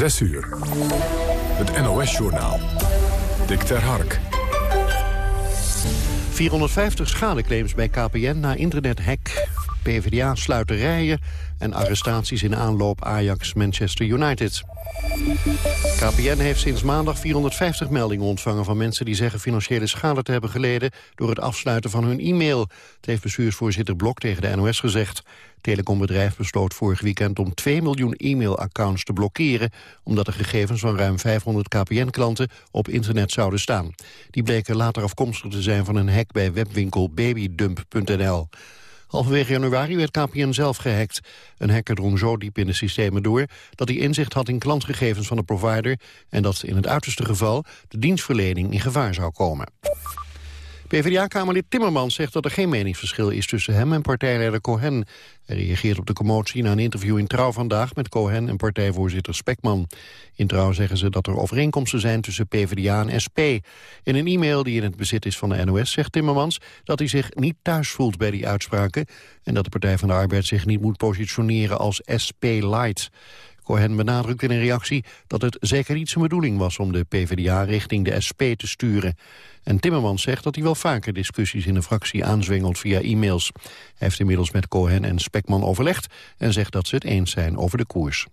6 uur. Het NOS-journaal. Dick ter Hark. 450 schadeclaims bij KPN na internethack. PvdA sluiterijen en arrestaties in aanloop Ajax-Manchester United. KPN heeft sinds maandag 450 meldingen ontvangen van mensen die zeggen financiële schade te hebben geleden door het afsluiten van hun e-mail. Het heeft bestuursvoorzitter Blok tegen de NOS gezegd. Het telecombedrijf besloot vorig weekend om 2 miljoen e-mailaccounts te blokkeren, omdat de gegevens van ruim 500 KPN-klanten op internet zouden staan. Die bleken later afkomstig te zijn van een hack bij webwinkel babydump.nl. Halverwege januari werd KPN zelf gehackt. Een hacker drong zo diep in de systemen door dat hij inzicht had in klantgegevens van de provider en dat in het uiterste geval de dienstverlening in gevaar zou komen. PvdA-kamerlid Timmermans zegt dat er geen meningsverschil is tussen hem en partijleider Cohen. Hij reageert op de commotie na een interview in Trouw vandaag met Cohen en partijvoorzitter Spekman. In Trouw zeggen ze dat er overeenkomsten zijn tussen PvdA en SP. In een e-mail die in het bezit is van de NOS zegt Timmermans dat hij zich niet thuis voelt bij die uitspraken en dat de Partij van de Arbeid zich niet moet positioneren als SP-light. Cohen benadrukt in een reactie dat het zeker niet zijn bedoeling was om de PvdA richting de SP te sturen. En Timmermans zegt dat hij wel vaker discussies in de fractie aanzwengelt via e-mails. Hij heeft inmiddels met Cohen en Spekman overlegd en zegt dat ze het eens zijn over de koers.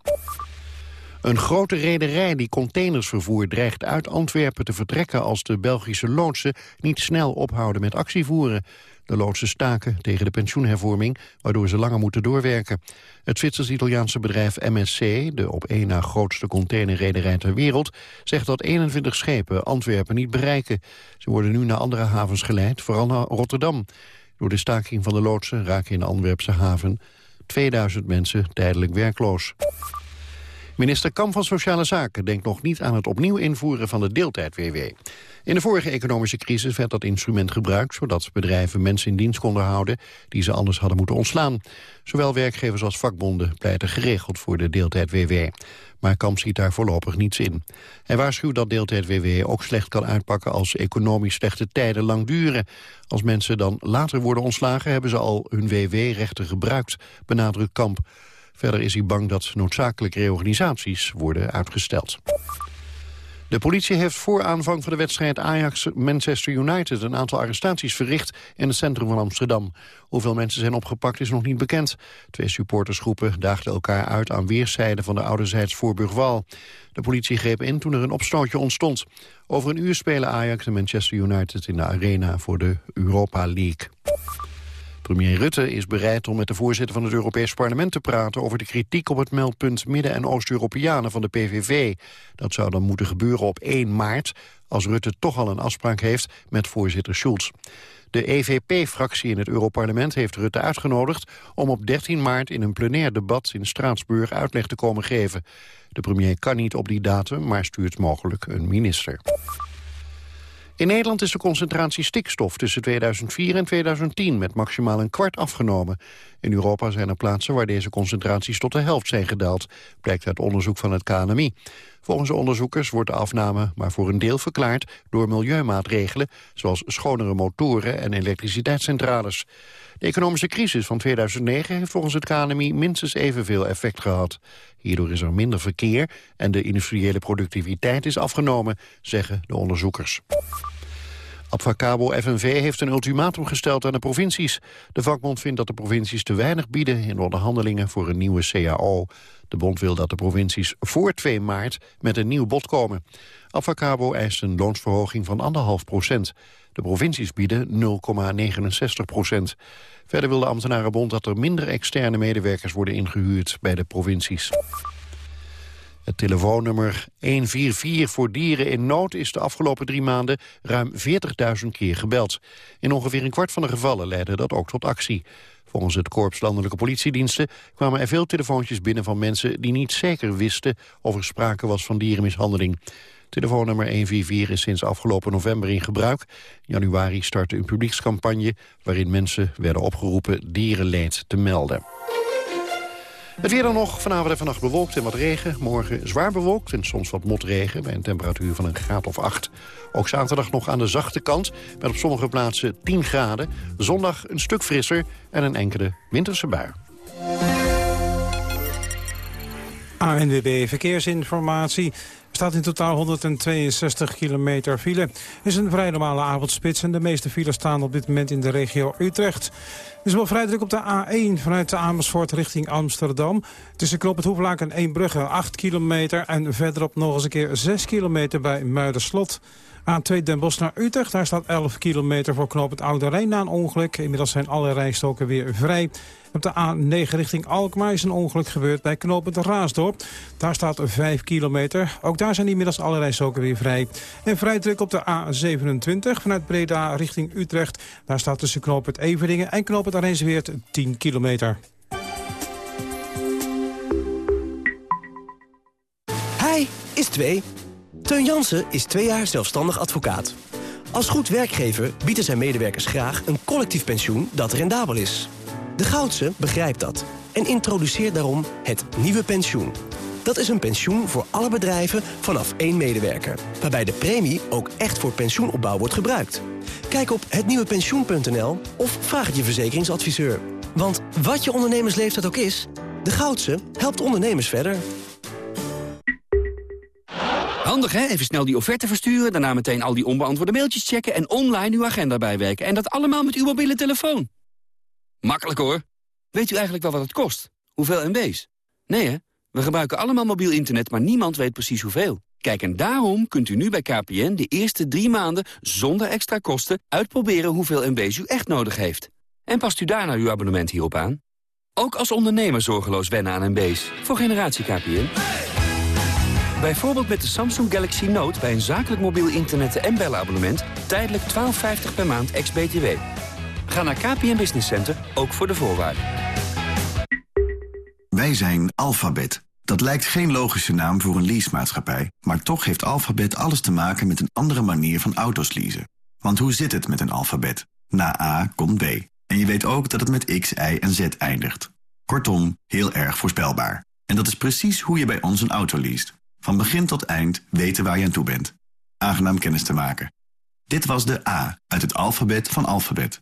Een grote rederij die containers vervoert dreigt uit Antwerpen te vertrekken als de Belgische loodsen niet snel ophouden met actievoeren. De loodsen staken tegen de pensioenhervorming, waardoor ze langer moeten doorwerken. Het Zwitsers-Italiaanse bedrijf MSC, de op één na grootste containerrederij ter wereld, zegt dat 21 schepen Antwerpen niet bereiken. Ze worden nu naar andere havens geleid, vooral naar Rotterdam. Door de staking van de loodsen raken in de Antwerpse haven 2000 mensen tijdelijk werkloos. Minister Kamp van Sociale Zaken denkt nog niet aan het opnieuw invoeren van de deeltijd-WW. In de vorige economische crisis werd dat instrument gebruikt... zodat bedrijven mensen in dienst konden houden die ze anders hadden moeten ontslaan. Zowel werkgevers als vakbonden pleiten geregeld voor de deeltijd-WW. Maar Kamp ziet daar voorlopig niets in. Hij waarschuwt dat deeltijd-WW ook slecht kan uitpakken... als economisch slechte tijden lang duren. Als mensen dan later worden ontslagen... hebben ze al hun WW-rechten gebruikt, benadrukt Kamp. Verder is hij bang dat noodzakelijke reorganisaties worden uitgesteld. De politie heeft voor aanvang van de wedstrijd Ajax-Manchester United... een aantal arrestaties verricht in het centrum van Amsterdam. Hoeveel mensen zijn opgepakt is nog niet bekend. Twee supportersgroepen daagden elkaar uit aan weerszijden van de ouderzijds Voorburgwal. De politie greep in toen er een opstootje ontstond. Over een uur spelen Ajax en Manchester United in de arena voor de Europa League. Premier Rutte is bereid om met de voorzitter van het Europees Parlement te praten over de kritiek op het meldpunt Midden- en Oost-Europeanen van de PVV. Dat zou dan moeten gebeuren op 1 maart, als Rutte toch al een afspraak heeft met voorzitter Schulz. De EVP-fractie in het Europarlement heeft Rutte uitgenodigd om op 13 maart in een plenair debat in Straatsburg uitleg te komen geven. De premier kan niet op die datum, maar stuurt mogelijk een minister. In Nederland is de concentratie stikstof tussen 2004 en 2010 met maximaal een kwart afgenomen. In Europa zijn er plaatsen waar deze concentraties tot de helft zijn gedaald, blijkt uit onderzoek van het KNMI. Volgens de onderzoekers wordt de afname maar voor een deel verklaard door milieumaatregelen, zoals schonere motoren en elektriciteitscentrales. De economische crisis van 2009 heeft volgens het KNMI minstens evenveel effect gehad. Hierdoor is er minder verkeer en de industriële productiviteit is afgenomen, zeggen de onderzoekers. Advocabo FNV heeft een ultimatum gesteld aan de provincies. De vakbond vindt dat de provincies te weinig bieden in onderhandelingen voor een nieuwe CAO. De bond wil dat de provincies voor 2 maart met een nieuw bod komen. Advocabo eist een loonsverhoging van 1,5 procent. De provincies bieden 0,69 procent. Verder wil de ambtenarenbond dat er minder externe medewerkers worden ingehuurd bij de provincies. Het telefoonnummer 144 voor dieren in nood is de afgelopen drie maanden ruim 40.000 keer gebeld. In ongeveer een kwart van de gevallen leidde dat ook tot actie. Volgens het Korps Landelijke Politiediensten kwamen er veel telefoontjes binnen van mensen die niet zeker wisten of er sprake was van dierenmishandeling. Telefoonnummer 144 is sinds afgelopen november in gebruik. Januari startte een publiekscampagne waarin mensen werden opgeroepen dierenleed te melden. Het weer dan nog, vanavond en vannacht bewolkt en wat regen. Morgen zwaar bewolkt en soms wat motregen bij een temperatuur van een graad of 8. Ook zaterdag nog aan de zachte kant, met op sommige plaatsen 10 graden. Zondag een stuk frisser en een enkele winterse bui. ANWB Verkeersinformatie. Staat in totaal 162 kilometer file. Het is een vrij normale avondspits en de meeste files staan op dit moment in de regio Utrecht. Het is wel vrij druk op de A1 vanuit de Amersfoort richting Amsterdam. Tussen Knop het Hoeflaak en Eembrugge 8 kilometer en verderop nog eens een keer 6 kilometer bij Muiderslot. A2 Den Bosch naar Utrecht, daar staat 11 kilometer voor knoop het Oude Rijn na een ongeluk. Inmiddels zijn alle rijstoken weer vrij. Op de A9 richting Alkmaar is een ongeluk gebeurd bij knooppunt Raasdorp. Daar staat 5 kilometer. Ook daar zijn inmiddels alle rijstoken weer vrij. En vrij druk op de A27 vanuit Breda richting Utrecht. Daar staat tussen knooppunt Everdingen en knooppunt Arijnsweert 10 kilometer. Hij is 2. Teun Jansen is twee jaar zelfstandig advocaat. Als goed werkgever bieden zijn medewerkers graag een collectief pensioen dat rendabel is. De Goudse begrijpt dat en introduceert daarom het nieuwe pensioen. Dat is een pensioen voor alle bedrijven vanaf één medewerker. Waarbij de premie ook echt voor pensioenopbouw wordt gebruikt. Kijk op hetnieuwepensioen.nl of vraag het je verzekeringsadviseur. Want wat je ondernemersleeftijd ook is, de Goudse helpt ondernemers verder. Handig hè? Even snel die offerte versturen, daarna meteen al die onbeantwoorde mailtjes checken... en online uw agenda bijwerken. En dat allemaal met uw mobiele telefoon. Makkelijk hoor. Weet u eigenlijk wel wat het kost? Hoeveel MB's? Nee hè? We gebruiken allemaal mobiel internet, maar niemand weet precies hoeveel. Kijk, en daarom kunt u nu bij KPN de eerste drie maanden zonder extra kosten uitproberen hoeveel MB's u echt nodig heeft. En past u daarna uw abonnement hierop aan? Ook als ondernemer zorgeloos wennen aan MB's. Voor generatie KPN. Bijvoorbeeld met de Samsung Galaxy Note bij een zakelijk mobiel internet- en bellenabonnement... tijdelijk 12,50 per maand ex-BTW. Ga naar KPN Business Center, ook voor de voorwaarden. Wij zijn Alphabet. Dat lijkt geen logische naam voor een leasemaatschappij... maar toch heeft Alphabet alles te maken met een andere manier van auto's leasen. Want hoe zit het met een alfabet? Na A komt B. En je weet ook dat het met X, Y en Z eindigt. Kortom, heel erg voorspelbaar. En dat is precies hoe je bij ons een auto leest. Van begin tot eind weten waar je aan toe bent. Aangenaam kennis te maken. Dit was de A uit het alfabet van alfabet.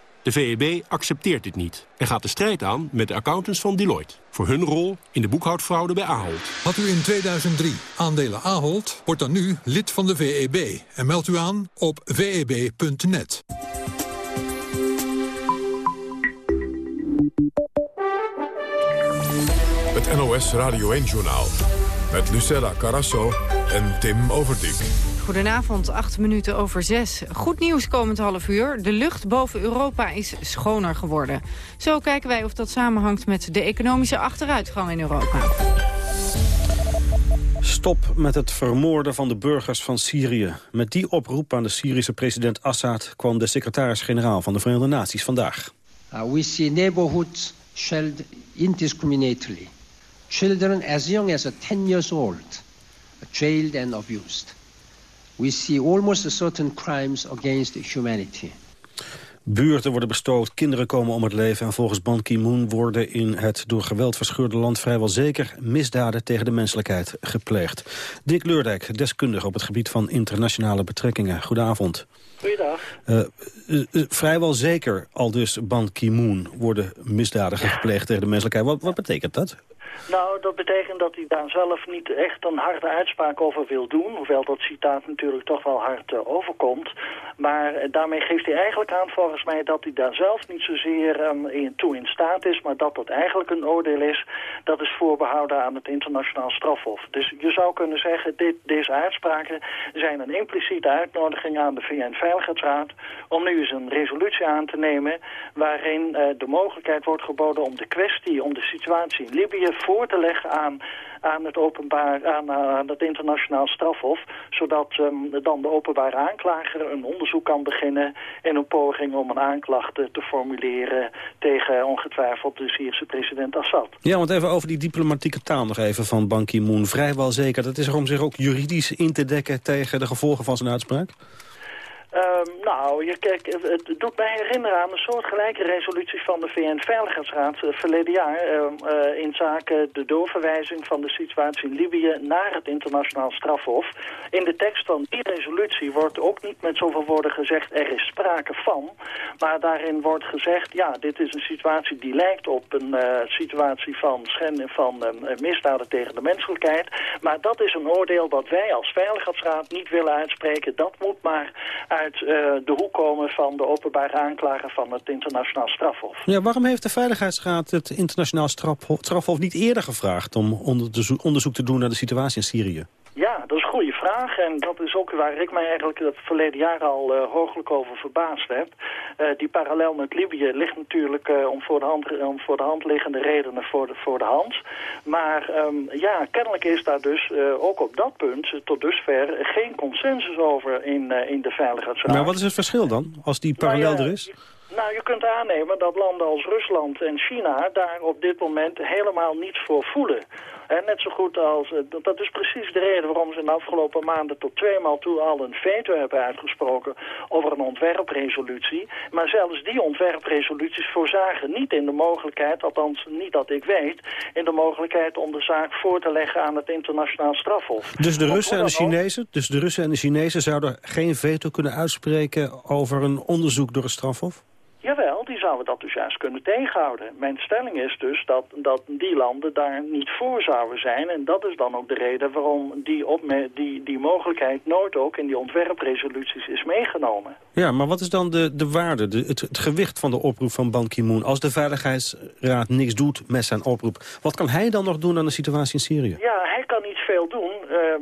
De VEB accepteert dit niet en gaat de strijd aan met de accountants van Deloitte... voor hun rol in de boekhoudfraude bij Ahold. Had u in 2003 aandelen Ahold, wordt dan nu lid van de VEB... en meldt u aan op veb.net. Het NOS Radio 1-journaal met Lucella Carasso en Tim Overdijk. Goedenavond, acht minuten over zes. Goed nieuws komend half uur. De lucht boven Europa is schoner geworden. Zo kijken wij of dat samenhangt met de economische achteruitgang in Europa. Stop met het vermoorden van de burgers van Syrië. Met die oproep aan de Syrische president Assad... kwam de secretaris-generaal van de Verenigde Naties vandaag. Uh, we see neighborhoods shelled indiscriminately. Children as young as 10 years old, jailed and abused we see almost a certain crimes against humanity. Buurten worden bestoofd, kinderen komen om het leven... en volgens Ban Ki-moon worden in het door geweld verscheurde land... vrijwel zeker misdaden tegen de menselijkheid gepleegd. Dick Leurdijk, deskundige op het gebied van internationale betrekkingen. Goedenavond. Goedendag. Uh, uh, vrijwel zeker, al dus Ban Ki-moon, worden misdaden gepleegd tegen de menselijkheid. Wat, wat betekent dat? Nou, dat betekent dat hij daar zelf niet echt een harde uitspraak over wil doen. Hoewel dat citaat natuurlijk toch wel hard uh, overkomt. Maar uh, daarmee geeft hij eigenlijk aan volgens mij dat hij daar zelf niet zozeer um, in, toe in staat is. Maar dat dat eigenlijk een oordeel is dat is voorbehouden aan het internationaal strafhof. Dus je zou kunnen zeggen, dit, deze uitspraken zijn een impliciete uitnodiging aan de VN-veiligheidsraad... om nu eens een resolutie aan te nemen waarin uh, de mogelijkheid wordt geboden om de kwestie, om de situatie in Libië voor te leggen aan, aan het openbaar, aan, aan het internationaal strafhof, zodat um, dan de openbare aanklager een onderzoek kan beginnen in een poging om een aanklacht te formuleren tegen ongetwijfeld de Syrische president Assad. Ja, want even over die diplomatieke taal nog even van Ban Ki-moon. Vrijwel zeker, dat is er om zich ook juridisch in te dekken tegen de gevolgen van zijn uitspraak? Ehm, nou, je, kijk, het doet mij herinneren aan een soortgelijke resolutie van de VN-veiligheidsraad uh, verleden jaar ehm, eh, in zaken de doorverwijzing van de situatie in Libië naar het internationaal strafhof. In de tekst van die resolutie wordt ook niet met zoveel woorden gezegd er is sprake van, maar daarin wordt gezegd ja, dit is een situatie die lijkt op een uh, situatie van schending van ehm, misdaden tegen de menselijkheid, maar dat is een oordeel dat wij als veiligheidsraad niet willen uitspreken. Dat moet maar uit uh, de hoek komen van de openbare aanklager van het internationaal strafhof. Ja, waarom heeft de Veiligheidsraad het internationaal strafhof, strafhof niet eerder gevraagd om onderzoek te doen naar de situatie in Syrië? Ja, dat vraag. En dat is ook waar ik mij eigenlijk het verleden jaar al uh, hooglijk over verbaasd heb. Uh, die parallel met Libië ligt natuurlijk uh, om, voor de hand, om voor de hand liggende redenen voor de, voor de hand. Maar um, ja, kennelijk is daar dus ook op dat punt tot dusver geen consensus over in, in de Veiligheidsraad. Maar wat is het verschil dan, als die parallel nou er is? Nou, je kunt aannemen dat landen als Rusland en China daar op dit moment helemaal niets voor voelen. En net zo goed als, dat is precies de reden waarom ze in de afgelopen maanden tot tweemaal toe al een veto hebben uitgesproken over een ontwerpresolutie. Maar zelfs die ontwerpresoluties voorzagen niet in de mogelijkheid, althans niet dat ik weet, in de mogelijkheid om de zaak voor te leggen aan het internationaal strafhof. Dus de Russen en de Chinezen, dus de Russen en de Chinezen zouden geen veto kunnen uitspreken over een onderzoek door het strafhof? Die zouden dat dus juist kunnen tegenhouden. Mijn stelling is dus dat, dat die landen daar niet voor zouden zijn. En dat is dan ook de reden waarom die, die, die mogelijkheid nooit ook in die ontwerpresoluties is meegenomen. Ja, maar wat is dan de, de waarde, de, het, het gewicht van de oproep van Ban Ki-moon... als de Veiligheidsraad niks doet met zijn oproep? Wat kan hij dan nog doen aan de situatie in Syrië? Ja, hij kan niet veel doen,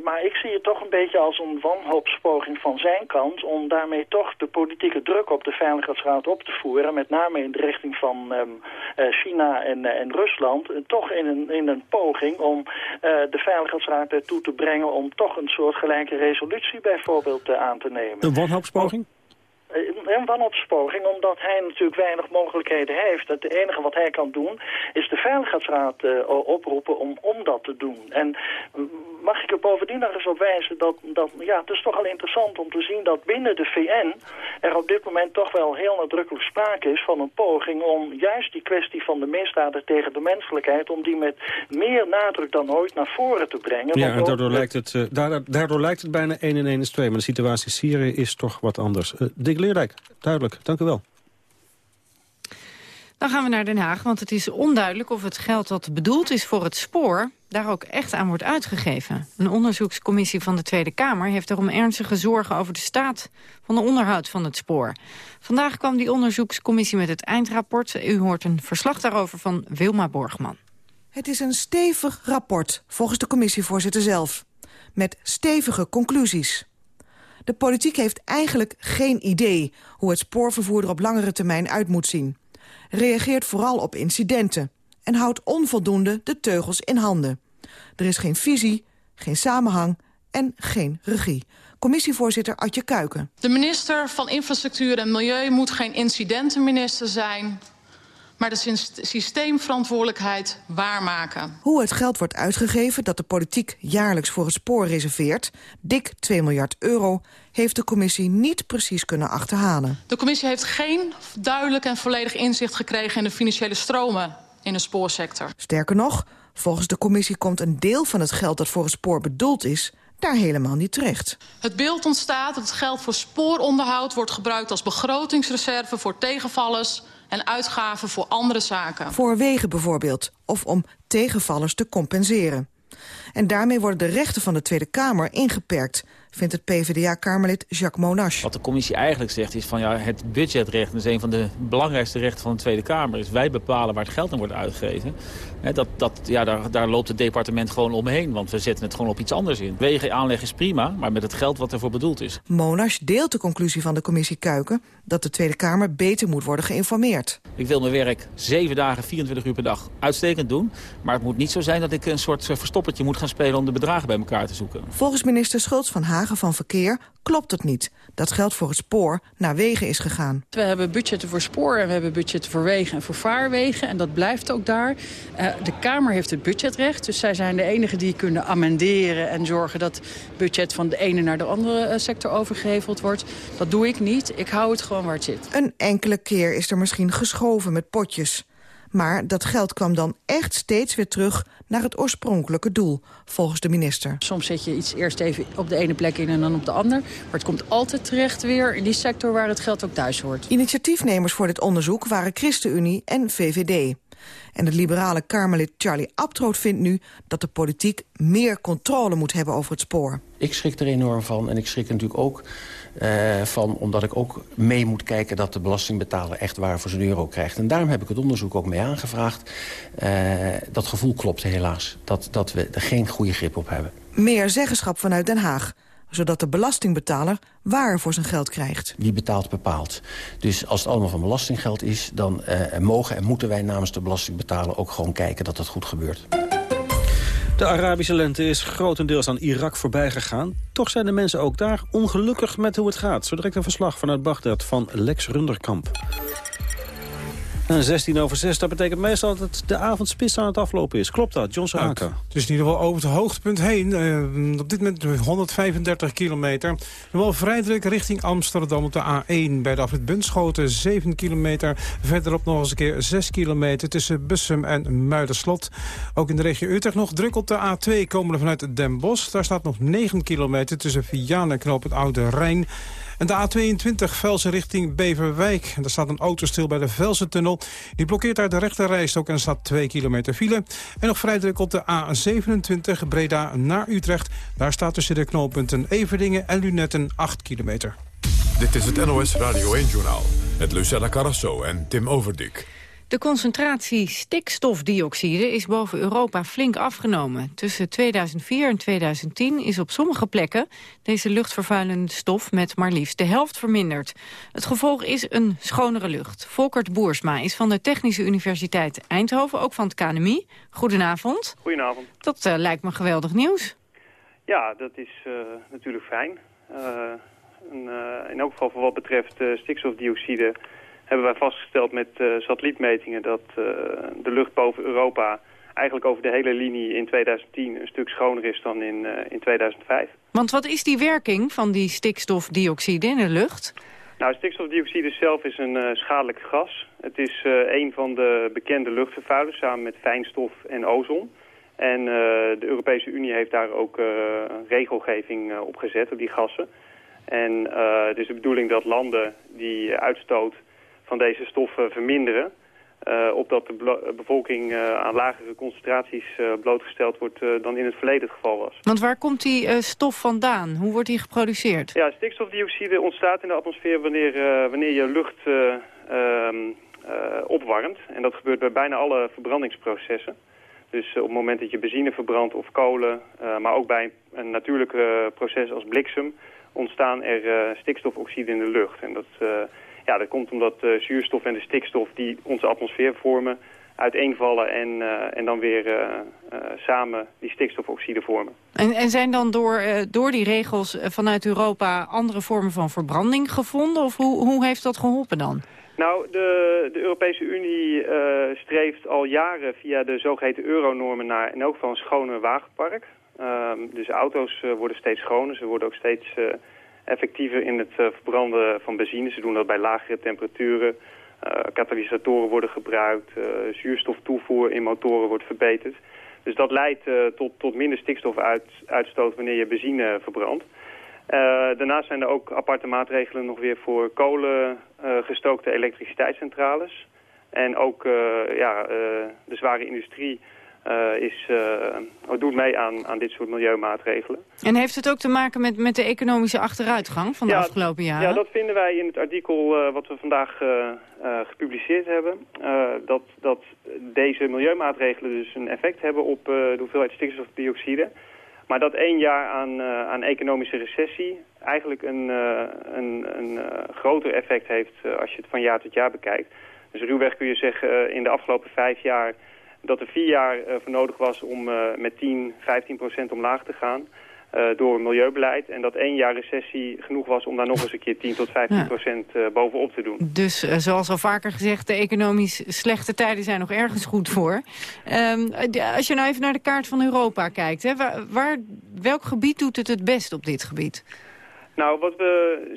maar ik zie het toch een beetje als een wanhoopspoging van zijn kant... om daarmee toch de politieke druk op de Veiligheidsraad op te voeren... met name in de richting van um, uh, China en, uh, en Rusland... toch in een, in een poging om de Veiligheidsraad ertoe te brengen... om toch een soort gelijke resolutie bijvoorbeeld aan te nemen. Een wanhoopspoging? Een wanopsporing, omdat hij natuurlijk weinig mogelijkheden heeft. Het enige wat hij kan doen is de Veiligheidsraad uh, oproepen om, om dat te doen. En mag ik er bovendien nog eens op wijzen dat, dat ja, het is toch wel interessant om te zien dat binnen de VN er op dit moment toch wel heel nadrukkelijk sprake is van een poging om juist die kwestie van de misdaden tegen de menselijkheid, om die met meer nadruk dan ooit naar voren te brengen. Ja, en daardoor, lijkt het, uh, daardoor, daardoor, lijkt het bijna 1 en 1 is 2, maar de situatie in Syrië is toch wat anders. Uh, Dick Leerdijk, duidelijk. Dank u wel. Dan gaan we naar Den Haag, want het is onduidelijk of het geld dat bedoeld is voor het spoor daar ook echt aan wordt uitgegeven. Een onderzoekscommissie van de Tweede Kamer heeft daarom ernstige zorgen over de staat van de onderhoud van het spoor. Vandaag kwam die onderzoekscommissie met het eindrapport. U hoort een verslag daarover van Wilma Borgman. Het is een stevig rapport, volgens de commissievoorzitter zelf. Met stevige conclusies. De politiek heeft eigenlijk geen idee hoe het spoorvervoer er op langere termijn uit moet zien. Reageert vooral op incidenten en houdt onvoldoende de teugels in handen. Er is geen visie, geen samenhang en geen regie. Commissievoorzitter Adje Kuiken. De minister van Infrastructuur en Milieu moet geen incidentenminister zijn maar de systeemverantwoordelijkheid waarmaken. Hoe het geld wordt uitgegeven dat de politiek jaarlijks voor het spoor reserveert... dik 2 miljard euro, heeft de commissie niet precies kunnen achterhalen. De commissie heeft geen duidelijk en volledig inzicht gekregen... in de financiële stromen in de spoorsector. Sterker nog, volgens de commissie komt een deel van het geld dat voor het spoor bedoeld is daar helemaal niet terecht. Het beeld ontstaat dat het geld voor spooronderhoud wordt gebruikt als begrotingsreserve voor tegenvallers en uitgaven voor andere zaken. Voor wegen bijvoorbeeld, of om tegenvallers te compenseren. En daarmee worden de rechten van de Tweede Kamer ingeperkt vindt het PvdA-kamerlid Jacques Monash. Wat de commissie eigenlijk zegt is van ja, het budgetrecht is een van de belangrijkste rechten van de Tweede Kamer. Is wij bepalen waar het geld aan wordt uitgegeven. dat, dat, ja, daar, daar loopt het departement gewoon omheen, want we zetten het gewoon op iets anders in. Wegen aanleg is prima, maar met het geld wat ervoor bedoeld is. Monash deelt de conclusie van de commissie Kuiken dat de Tweede Kamer beter moet worden geïnformeerd. Ik wil mijn werk zeven dagen, 24 uur per dag uitstekend doen. Maar het moet niet zo zijn dat ik een soort verstoppertje moet gaan spelen om de bedragen bij elkaar te zoeken. Volgens minister Schultz van Haag van verkeer klopt het niet. Dat geld voor het spoor naar wegen is gegaan. We hebben budgetten voor spoor en we hebben budgetten voor wegen en voor vaarwegen. En dat blijft ook daar. Uh, de Kamer heeft het budgetrecht. Dus zij zijn de enigen die kunnen amenderen en zorgen dat budget van de ene naar de andere uh, sector overgeheveld wordt. Dat doe ik niet. Ik hou het gewoon waar het zit. Een enkele keer is er misschien geschoven met potjes. Maar dat geld kwam dan echt steeds weer terug naar het oorspronkelijke doel, volgens de minister. Soms zet je iets eerst even op de ene plek in en dan op de ander. Maar het komt altijd terecht weer in die sector waar het geld ook thuis hoort. Initiatiefnemers voor dit onderzoek waren ChristenUnie en VVD. En de liberale Kamerlid Charlie Abtroot vindt nu dat de politiek meer controle moet hebben over het spoor. Ik schrik er enorm van en ik schrik natuurlijk ook uh, van... omdat ik ook mee moet kijken dat de belastingbetaler echt waar voor zijn euro krijgt. En daarom heb ik het onderzoek ook mee aangevraagd. Uh, dat gevoel klopt helaas, dat, dat we er geen goede grip op hebben. Meer zeggenschap vanuit Den Haag zodat de belastingbetaler waar voor zijn geld krijgt. Wie betaalt bepaalt. Dus als het allemaal van belastinggeld is... dan uh, mogen en moeten wij namens de belastingbetaler ook gewoon kijken dat dat goed gebeurt. De Arabische lente is grotendeels aan Irak voorbij gegaan. Toch zijn de mensen ook daar ongelukkig met hoe het gaat. Zo direct een verslag vanuit Bagdad van Lex Runderkamp. En 16 over 6, dat betekent meestal dat de avondspits aan het aflopen is. Klopt dat, John? Nou, het is in ieder geval over het hoogtepunt heen. Uh, op dit moment 135 kilometer. Wel vrij druk richting Amsterdam op de A1. Bij de afrit Bunschoten 7 kilometer. Verderop nog eens een keer 6 kilometer tussen Bussum en Muiderslot. Ook in de regio Utrecht nog druk op de A2 komen vanuit Den Bosch. Daar staat nog 9 kilometer tussen Vianen en Knoop het Oude Rijn. En de A22 Velsen richting Beverwijk. En daar staat een auto stil bij de Velsen-tunnel. Die blokkeert daar de rechterrijstok en staat 2 kilometer file. En nog vrij druk op de A27 Breda naar Utrecht. Daar staat tussen de knooppunten Everdingen en Lunetten 8 kilometer. Dit is het NOS Radio 1-journaal met Lucella Carrasso en Tim Overdik. De concentratie stikstofdioxide is boven Europa flink afgenomen. Tussen 2004 en 2010 is op sommige plekken deze luchtvervuilende stof met maar liefst de helft verminderd. Het gevolg is een schonere lucht. Volkert Boersma is van de Technische Universiteit Eindhoven, ook van het KNMI. Goedenavond. Goedenavond. Dat uh, lijkt me geweldig nieuws. Ja, dat is uh, natuurlijk fijn. Uh, een, in elk geval voor wat betreft stikstofdioxide hebben wij vastgesteld met uh, satellietmetingen dat uh, de lucht boven Europa eigenlijk over de hele linie in 2010 een stuk schoner is dan in, uh, in 2005. Want wat is die werking van die stikstofdioxide in de lucht? Nou, stikstofdioxide zelf is een schadelijk gas. Het is een van de bekende luchtvervuilers samen met fijnstof en ozon. En de Europese Unie heeft daar ook regelgeving op gezet, op die gassen. En het is de bedoeling dat landen die uitstoot van deze stoffen verminderen. Uh, opdat de bevolking uh, aan lagere concentraties uh, blootgesteld wordt dan in het verleden het geval was. Want waar komt die stof vandaan? Hoe wordt die geproduceerd? Ja, stikstofdioxide ontstaat in de atmosfeer wanneer, wanneer je lucht ehm, opwarmt. En dat gebeurt bij bijna alle verbrandingsprocessen. Dus op het moment dat je benzine verbrandt of kolen, maar ook bij een natuurlijk proces als bliksem, ontstaan er stikstofoxide in de lucht. En dat ja, dat komt omdat de zuurstof en de stikstof die onze atmosfeer vormen uiteenvallen en, uh, en dan weer uh, uh, samen die stikstofoxide vormen. En, en zijn dan door, door die regels vanuit Europa andere vormen van verbranding gevonden? Of hoe, hoe heeft dat geholpen dan? Nou, de, de Europese Unie streeft al jaren via de zogeheten euronormen naar in elk geval een schoner wagenpark. Ehm, dus auto's worden steeds schoner, ze worden ook steeds effectiever in het eh, verbranden van benzine. Ze doen dat bij lagere temperaturen. Uh, katalysatoren worden gebruikt, uh, zuurstoftoevoer in motoren wordt verbeterd. Dus dat leidt tot, tot minder stikstofuitstoot wanneer je benzine verbrandt. daarnaast zijn er ook aparte maatregelen nog weer voor kolengestookte elektriciteitscentrales. En ook ja, de zware industrie uh, is, uh, doet mee aan, aan dit soort milieumaatregelen. En heeft het ook te maken met, met de economische achteruitgang van de afgelopen jaren? Ja, dat vinden wij in het artikel uh, wat we vandaag gepubliceerd hebben. dat, dat deze milieumaatregelen dus een effect hebben op de hoeveelheid stikstofdioxide. Maar dat één jaar aan, aan economische recessie eigenlijk een, een, een groter effect heeft als je het van jaar tot jaar bekijkt. Dus ruwweg kun je zeggen in de afgelopen vijf jaar dat er vier jaar uh, voor nodig was om uh, met 10, 15 procent omlaag te gaan. uh, door milieubeleid. En dat één jaar recessie genoeg was om daar nog eens een keer 10 tot 15 procent bovenop te doen. Dus zoals al vaker gezegd, de economisch slechte tijden zijn nog ergens goed voor. Um, als je nou even naar de kaart van Europa kijkt, hè, waar, waar, welk gebied doet het het best op dit gebied? Nou, wat we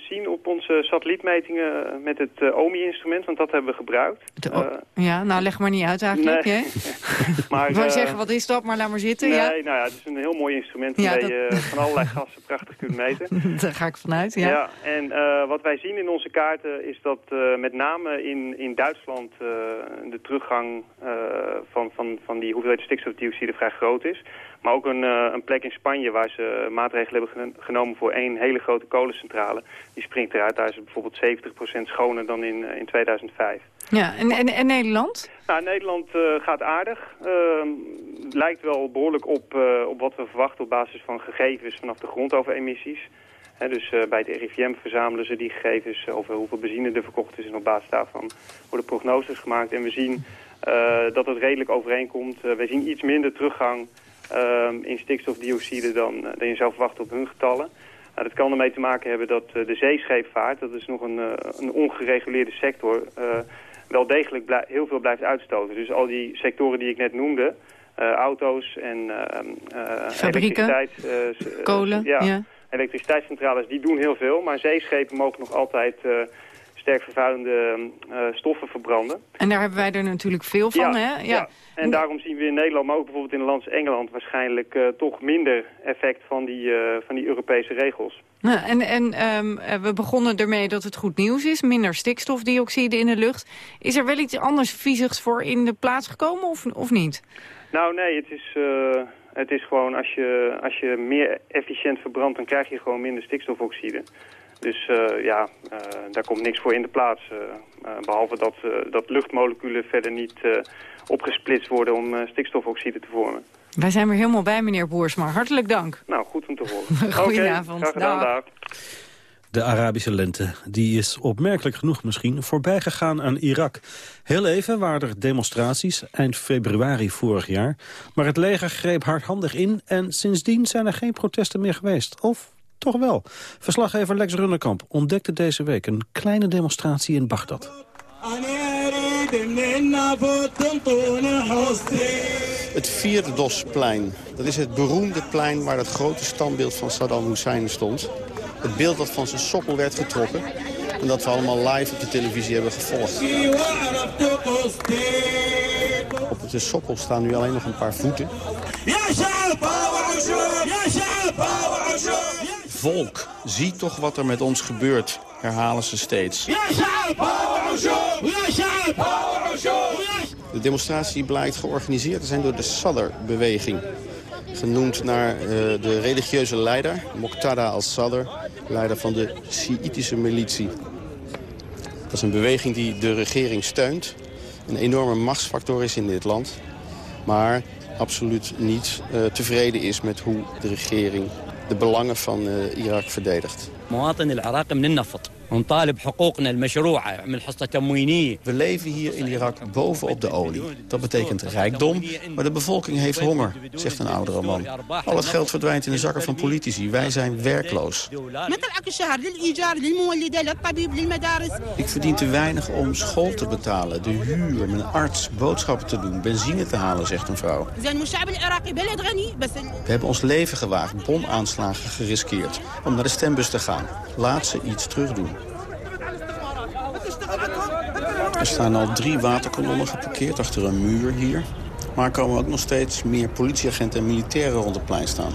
zien op onze satellietmetingen met het uh, OMI-instrument, want dat hebben we gebruikt. Uh, ja, nou leg maar niet uit eigenlijk. Nee. maar, ik wou uh, zeggen, wat is dat, maar laat maar zitten. Nee, ja? nou ja, het is een heel mooi instrument waarmee ja, dat... je van allerlei gassen prachtig kunt meten. Daar ga ik vanuit, ja. ja en wat wij zien in onze kaarten is dat met name in, in Duitsland de teruggang van, van, van die hoeveelheid stikstofdioxide vrij groot is. Maar ook een, uh, een, plek in Spanje waar ze maatregelen hebben genomen voor één hele grote kolencentrale. Die springt eruit. Daar is het bijvoorbeeld 70% schoner dan in, uh, in 2005. Ja, en, en, en Nederland? Nou, Nederland uh, gaat aardig. lijkt wel behoorlijk op, op wat we verwachten op basis van gegevens vanaf de grond over emissies. He, dus bij het RIVM verzamelen ze die gegevens over hoeveel benzine er verkocht is. En op basis daarvan worden prognoses gemaakt. En we zien dat het redelijk overeenkomt. we zien iets minder teruggang in stikstofdioxide dan, uh, dan je zou verwachten op hun getallen. Nou, dat kan ermee te maken hebben dat uh, de zeescheepvaart, dat is nog een, uh, een ongereguleerde sector, wel degelijk heel veel blijft uitstoten. Dus al die sectoren die ik net noemde, auto's en fabrieken, kolen, ja, ja. elektriciteitscentrales, die doen heel veel. Maar zeeschepen mogen nog altijd sterk vervuilende uh, stoffen verbranden. En daar hebben wij er natuurlijk veel van, ja, hè? Ja. ja. En daarom zien we in Nederland, maar ook bijvoorbeeld in het land Engeland... waarschijnlijk uh, toch minder effect van die, uh, van die Europese regels. Nou, en en um, we begonnen ermee dat het goed nieuws is. Minder stikstofdioxide in de lucht. Is er wel iets anders viezigs voor in de plaats gekomen of, of niet? Nou nee, het is, het is gewoon als je, als je meer efficiënt verbrandt... dan krijg je gewoon minder stikstofoxide. Dus uh, ja, uh, daar komt niks voor in de plaats. Uh, behalve dat, dat luchtmoleculen verder niet opgesplitst worden om stikstofoxide te vormen. Wij zijn weer helemaal bij, meneer Boersma. Hartelijk dank. Nou, goed om te horen. Goedenavond. Okay, graag gedaan, dag. De Arabische lente die is opmerkelijk genoeg misschien voorbij gegaan aan Irak. Heel even waren er demonstraties eind februari vorig jaar. Maar het leger greep hardhandig in en sindsdien zijn er geen protesten meer geweest. Of toch wel. Verslaggever Lex Runnekamp ontdekte deze week een kleine demonstratie in Bagdad. Het vierde Dosplein. Dat is het beroemde plein waar het grote standbeeld van Saddam Hussein stond. Het beeld dat van zijn sokkel werd getrokken. En dat we allemaal live op de televisie hebben gevolgd. Op de sokkel staan nu alleen nog een paar voeten. Volk, zie toch wat er met ons gebeurt, herhalen ze steeds. De demonstratie blijkt georganiseerd te zijn door de Sadr-beweging. Genoemd naar uh, de religieuze leider, Moqtada al-Sadr, leider van de Sjiitische militie. Dat is een beweging die de regering steunt. Een enorme machtsfactor is in dit land. Maar absoluut niet uh, tevreden is met hoe de regering de belangen van uh, Irak verdedigt. ونطالب حقوقنا المشروعة من حصة تموينية. We leven hier in Irak bovenop de olie. Dat betekent rijkdom, maar de bevolking heeft honger, zegt een oudere man. Al het geld verdwijnt in de zakken van politici. Wij zijn werkloos. Ik verdien te weinig om school te betalen, de huur, mijn arts, boodschappen te doen, benzine te halen, zegt een vrouw. We hebben ons leven gewaagd, bomaanslagen geriskeerd, om naar de stembus te gaan. Laat ze iets terug Er staan al drie waterkanonnen geparkeerd achter een muur hier. Maar er komen ook nog steeds meer politieagenten en militairen rond het plein staan.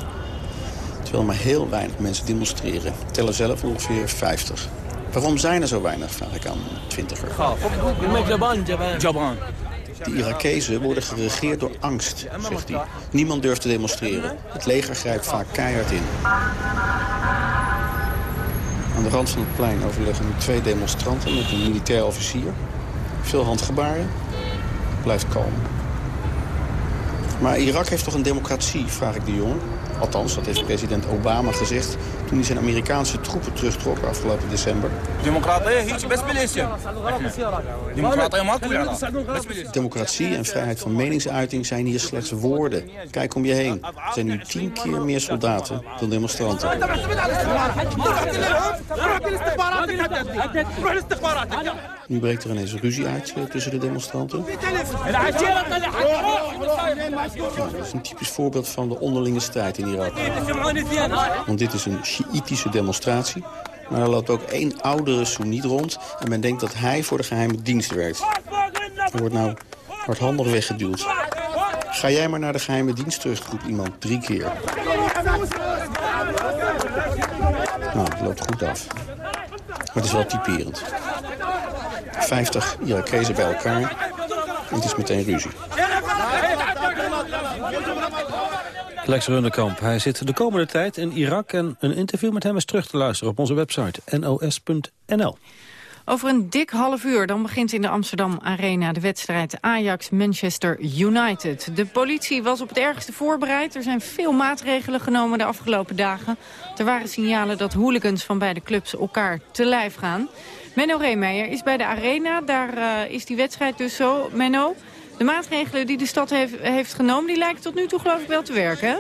Terwijl maar heel weinig mensen demonstreren. Tellen zelf ongeveer 50. Waarom zijn er zo weinig, vraag ik aan een twintiger. De Irakezen worden geregeerd door angst, zegt hij. Niemand durft te demonstreren. Het leger grijpt vaak keihard in. Aan de rand van het plein overleggen nu twee demonstranten met een militair officier. Veel handgebaren. Blijft kalm. Maar Irak heeft toch een democratie, vraag ik de jongen. Althans, dat heeft president Obama gezegd toen hij zijn Amerikaanse troepen terugtrok afgelopen december. Democratie en vrijheid van meningsuiting zijn hier slechts woorden. Kijk om je heen. Er zijn nu tien keer meer soldaten dan demonstranten. Nu breekt er ineens ruzie uit eh, tussen de demonstranten. dat is een typisch voorbeeld van de onderlinge strijd in Irak. Want dit is een Sjiïtische demonstratie. Maar er loopt ook één oudere Soeniet rond. En men denkt dat hij voor de geheime dienst werkt. Hij wordt nou hardhandig weggeduwd. Ga jij maar naar de geheime dienst terug, roept iemand drie keer. Nou, het loopt goed af. Maar het is wel typerend. 50 Irakezen bij elkaar. En het is meteen ruzie. Lex Runderkamp, hij zit de komende tijd in Irak... en een interview met hem is terug te luisteren op onze website nos.nl. Over een dik half uur dan begint in de Amsterdam Arena de wedstrijd Ajax-Manchester United. De politie was op het ergste voorbereid. Er zijn veel maatregelen genomen de afgelopen dagen. Er waren signalen dat hooligans van beide clubs elkaar te lijf gaan. Menno Reemeijer is bij de Arena. Daar uh, is die wedstrijd dus zo. Menno, de maatregelen die de stad heeft, heeft genomen... die lijken tot nu toe geloof ik wel te werken, hè?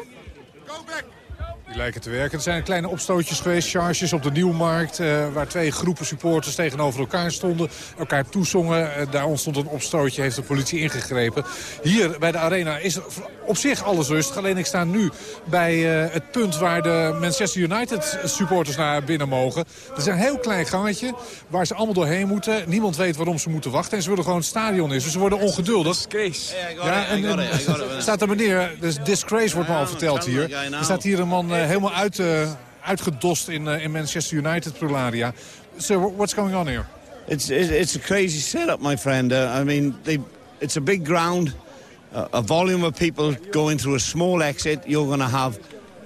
Die lijken te werken. Er zijn kleine opstootjes geweest, charges op de Nieuwmarkt... Uh, waar twee groepen supporters tegenover elkaar stonden, elkaar toezongen. Uh, daar ontstond een opstootje, heeft de politie ingegrepen. Hier bij de Arena is op zich alles rustig. Alleen ik sta nu bij uh, het punt waar de Manchester United supporters naar binnen mogen. Er is een heel klein gangetje waar ze allemaal doorheen moeten. Niemand weet waarom ze moeten wachten. En ze willen gewoon het stadion in. Dus ze worden ongeduldig. Disgrace. Ja, en, en, staat er meneer, dus disgrace wordt me al verteld hier. Er staat hier een man helemaal uit, uh, uitgedost in, uh, in Manchester United Prularia. So what's going on here? It's it's a crazy setup, my friend. Uh, I mean, they, it's a big ground, a volume of people going through a small exit. You're going to have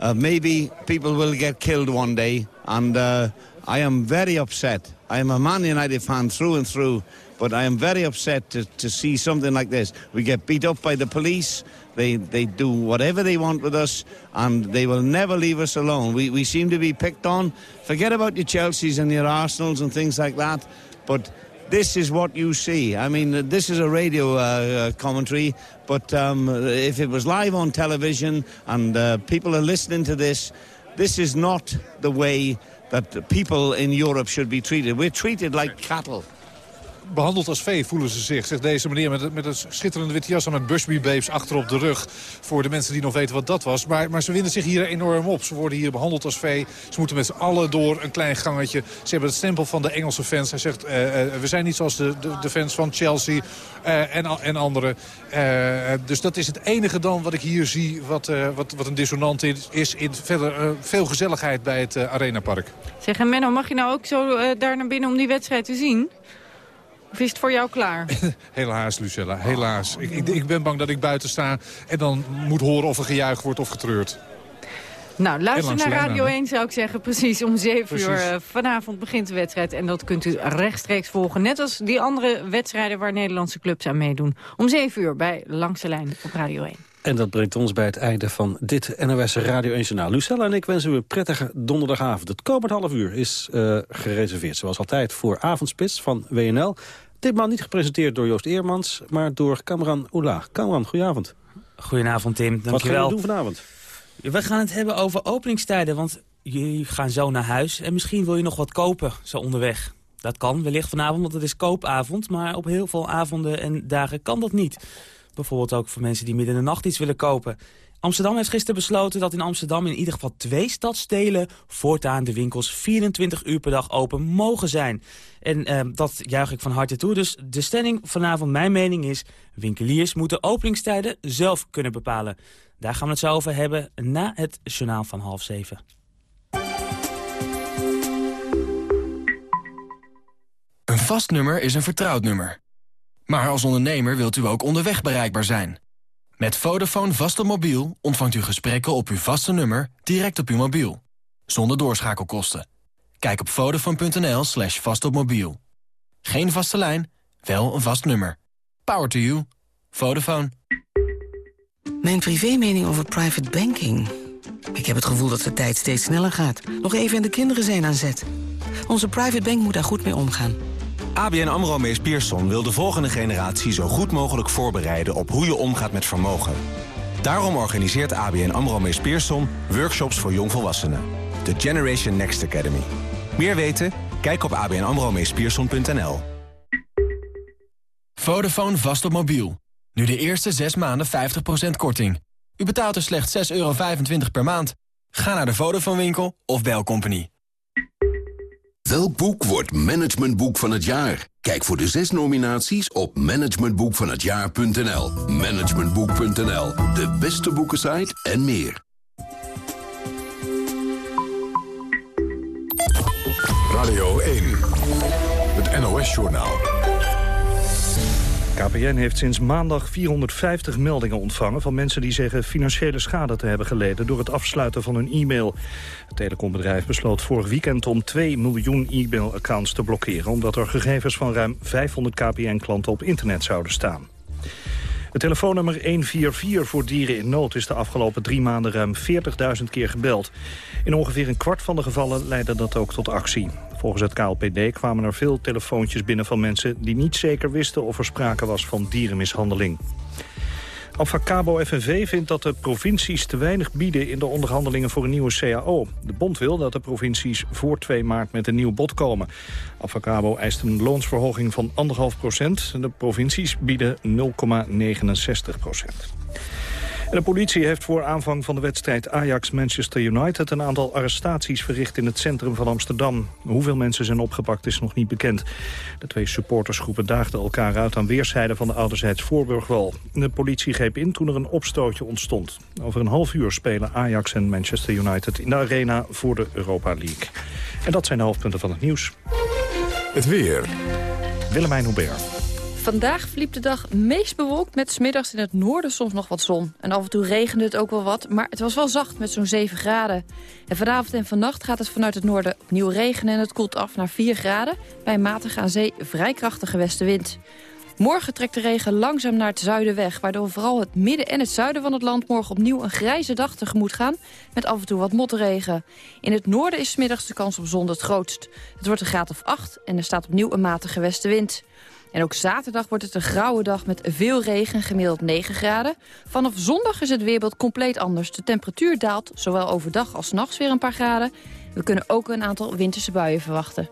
uh, maybe people will get killed one day, and uh, I am very upset. I am a Man United fan through and through, but I am very upset to, to see something like this. We get beat up by the police. They they do whatever they want with us, and they will never leave us alone. We we seem to be picked on. Forget about your Chelseas and your Arsenals and things like that, but. This is what you see. I mean, this is a radio uh, commentary, but um, if it was live on television and uh, people are listening to this, this is not the way that people in Europe should be treated. We're treated like cattle. Behandeld als vee voelen ze zich, zegt deze meneer met, met een schitterende witte jas en met Busby Babes achter op de rug. Voor de mensen die nog weten wat dat was. Maar, maar ze winden zich hier enorm op. Ze worden hier behandeld als vee. Ze moeten met z'n allen door een klein gangetje. Ze hebben het stempel van de Engelse fans. Hij zegt, uh, uh, we zijn niet zoals de, de, fans van Chelsea uh, en, en anderen. dus dat is het enige dan wat ik hier zie wat, wat, wat een dissonant is. is in verder veel gezelligheid bij het Arenapark. Zeg, en Menno, mag je nou ook zo daar naar binnen om die wedstrijd te zien? Of is het voor jou klaar? helaas, Lucella, helaas. Ik, ik, ik, ben bang dat ik buiten sta en dan moet horen of er gejuicht wordt of getreurd. Nou, luister naar Radio 1 zou ik zeggen. Precies om 7 uur uh, vanavond begint de wedstrijd. En dat kunt u rechtstreeks volgen. Net als die andere wedstrijden waar Nederlandse clubs aan meedoen. Om 7 uur bij Langse Lijn op Radio 1. En dat brengt ons bij het einde van dit NOS Radio 1 Journaal. Lucella en ik wensen u een prettige donderdagavond. Het komend half uur is uh, gereserveerd, zoals altijd, voor Avondspits van WNL. Ditmaal niet gepresenteerd door Joost Eermans, maar door Kamran Oela. Kamran, goedenavond. Goedenavond, Tim. Dankjewel. Wat gaan we doen vanavond? We gaan het hebben over openingstijden, want jullie gaan zo naar huis... en misschien wil je nog wat kopen, zo onderweg. Dat kan wellicht vanavond, want het is koopavond... maar op heel veel avonden en dagen kan dat niet. Bijvoorbeeld ook voor mensen die midden in de nacht iets willen kopen. Amsterdam heeft gisteren besloten dat in Amsterdam in ieder geval twee stadsdelen voortaan de winkels 24 uur per dag open mogen zijn. En uh, dat juich ik van harte toe. Dus de stelling vanavond, mijn mening is, winkeliers moeten openingstijden zelf kunnen bepalen. Daar gaan we het zo over hebben na het journaal van half zeven. Een vast nummer is een vertrouwd nummer. Maar als ondernemer wilt u ook onderweg bereikbaar zijn. Met Vodafone vast op mobiel ontvangt u gesprekken op uw vaste nummer direct op uw mobiel. Zonder doorschakelkosten. Kijk op vodafone.nl slash vastopmobiel. Geen vaste lijn, wel een vast nummer. Power to you. Vodafone. Mijn privémening over private banking. Ik heb het gevoel dat de tijd steeds sneller gaat. Nog even en de kinderen zijn aan zet. Onze private bank moet daar goed mee omgaan. ABN AMRO Mees Pierson wil de volgende generatie zo goed mogelijk voorbereiden op hoe je omgaat met vermogen. Daarom organiseert ABN AMRO Mees Pierson workshops voor jongvolwassenen. De Generation Next Academy. Meer weten? Kijk op abnamromeespierson.nl. Vodafone vast op mobiel. Nu de eerste 6 maanden 50% korting. U betaalt er slechts 6,25 euro per maand. Ga naar de Vodafone winkel of bel Company. Welk boek wordt managementboek van het jaar? Kijk voor de zes nominaties op managementboekvanhetjaar.nl. Managementboek.nl, de beste boekensite en meer. Radio 1, het NOS-journaal. KPN heeft sinds maandag 450 meldingen ontvangen... van mensen die zeggen financiële schade te hebben geleden... door het afsluiten van hun e-mail. Het telecombedrijf besloot vorig weekend om 2 miljoen e-mailaccounts te blokkeren... omdat er gegevens van ruim 500 KPN-klanten op internet zouden staan. Het telefoonnummer 144 voor dieren in nood is de afgelopen drie maanden ruim 40.000 keer gebeld. In ongeveer een kwart van de gevallen leidde dat ook tot actie. Volgens het KLPD kwamen er veel telefoontjes binnen van mensen die niet zeker wisten of er sprake was van dierenmishandeling. Avacabo FNV vindt dat de provincies te weinig bieden in de onderhandelingen voor een nieuwe CAO. De bond wil dat de provincies voor 2 maart met een nieuw bod komen. Avacabo eist een loonsverhoging van 1,5 procent. De provincies bieden 0,69 procent de politie heeft voor aanvang van de wedstrijd Ajax-Manchester United... een aantal arrestaties verricht in het centrum van Amsterdam. Hoeveel mensen zijn opgepakt is nog niet bekend. De twee supportersgroepen daagden elkaar uit aan weerszijden van de ouderzijds Voorburgwal. De politie greep in toen er een opstootje ontstond. Over een half uur spelen Ajax en Manchester United in de arena voor de Europa League. En dat zijn de hoofdpunten van het nieuws. Het weer. Willemijn Hubert. Vandaag verliep de dag meest bewolkt met smiddags in het noorden soms nog wat zon. En af en toe regende het ook wel wat, maar het was wel zacht met zo'n 7 graden. En vanavond en vannacht gaat het vanuit het noorden opnieuw regenen... en het koelt af naar 4 graden bij matige aan zee vrij krachtige westenwind. Morgen trekt de regen langzaam naar het zuiden weg... waardoor vooral het midden en het zuiden van het land morgen opnieuw een grijze dag tegemoet gaan... met af en toe wat motregen. In het noorden is smiddags de kans op zon het grootst. Het wordt een graad of 8 en er staat opnieuw een matige westenwind. En ook zaterdag wordt het een grauwe dag met veel regen, gemiddeld 9 graden. Vanaf zondag is het weerbeeld compleet anders. De temperatuur daalt, zowel overdag als nachts weer een paar graden. We kunnen ook een aantal winterse buien verwachten.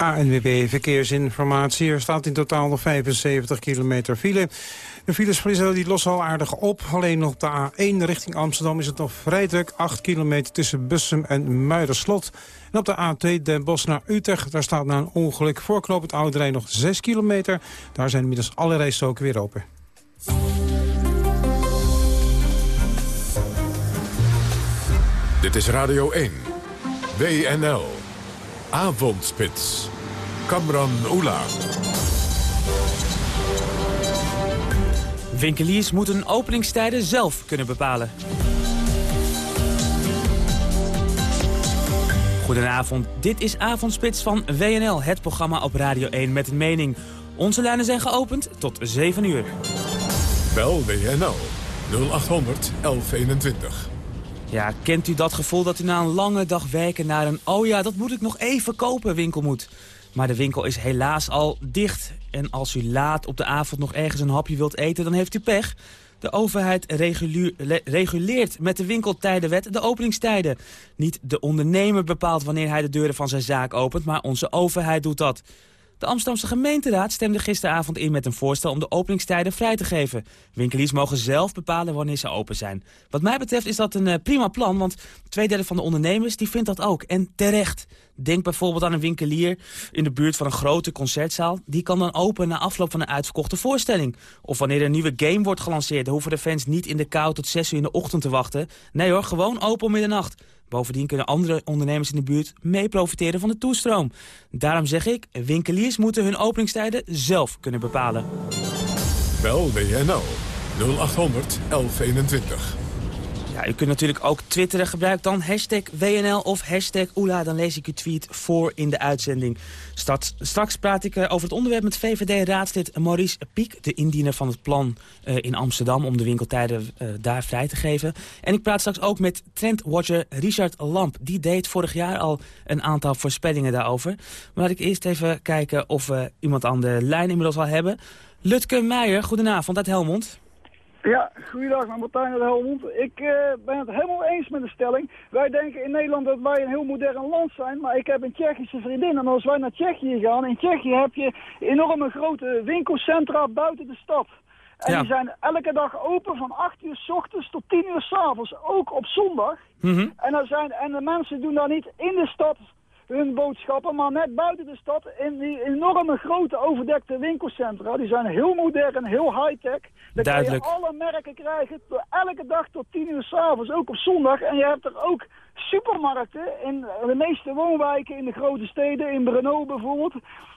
ANWB Verkeersinformatie. Er staat in totaal nog 75 kilometer file. De files die lossen al aardig op. Alleen nog op de A1 richting Amsterdam is het nog vrij druk. 8 kilometer tussen Bussum en Muiderslot. En op de A2 Den Bosch naar Utrecht, daar staat na een ongeluk voorknopend Ouderij nog 6 kilometer. Daar zijn inmiddels alle rijstoken weer open. Dit is Radio 1. WNL. Avondspits. Kamran Oela. Winkeliers moeten openingstijden zelf kunnen bepalen. Goedenavond, dit is Avondspits van WNL, het programma op Radio 1 met een mening. Onze lijnen zijn geopend tot 7 uur. Bel WNL 0800 1121. Ja, kent u dat gevoel dat u na een lange dag werken naar een... oh ja, dat moet ik nog even kopen winkel moet? Maar de winkel is helaas al dicht. En als u laat op de avond nog ergens een hapje wilt eten, dan heeft u pech. De overheid reguleert met de winkeltijdenwet de openingstijden. Niet de ondernemer bepaalt wanneer hij de deuren van zijn zaak opent, maar onze overheid doet dat. De Amsterdamse gemeenteraad stemde gisteravond in met een voorstel om de openingstijden vrij te geven. Winkeliers mogen zelf bepalen wanneer ze open zijn. Wat mij betreft is dat een uh, prima plan, want twee derde van de ondernemers die vindt dat ook. En terecht. Denk bijvoorbeeld aan een winkelier in de buurt van een grote concertzaal. Die kan dan open na afloop van een uitverkochte voorstelling. Of wanneer er een nieuwe game wordt gelanceerd... hoeven de fans niet in de kou tot 6 uur in de ochtend te wachten. Nee hoor, gewoon open om middernacht. Bovendien kunnen andere ondernemers in de buurt mee profiteren van de toestroom. Daarom zeg ik, winkeliers moeten hun openingstijden zelf kunnen bepalen. Bel WNL 0800 1121. Ja, u kunt natuurlijk ook twitteren. Gebruik dan hashtag WNL of hashtag Oela. Dan lees ik uw tweet voor in de uitzending. Straks praat ik over het onderwerp met VVD-raadslid Maurice Piek... de indiener van het plan in Amsterdam om de winkeltijden daar vrij te geven. En ik praat straks ook met trendwatcher Richard Lamp. Die deed vorig jaar al een aantal voorspellingen daarover. Maar laat ik eerst even kijken of we iemand aan de lijn inmiddels al hebben. Lutke Meijer, goedenavond uit Helmond. Ja, goeiedag, mijn Martijn uit Helmond. Ik uh, ben het helemaal eens met de stelling. Wij denken in Nederland dat wij een heel modern land zijn, maar ik heb een Tsjechische vriendin. En als wij naar Tsjechië gaan, in Tsjechië heb je enorme grote winkelcentra buiten de stad. En die zijn elke dag open van 8 uur s ochtends tot 10 uur s avonds, ook op zondag. Mhm. en, er zijn, en de mensen doen daar niet in de stad hun boodschappen, maar net buiten de stad in die enorme grote overdekte winkelcentra. Die zijn heel modern, heel high-tech. Daar Duidelijk. kan je alle merken krijgen, elke dag tot 10 uur s'avonds, ook op zondag. En je hebt er ook supermarkten in de meeste woonwijken in de grote steden, in Brno bijvoorbeeld.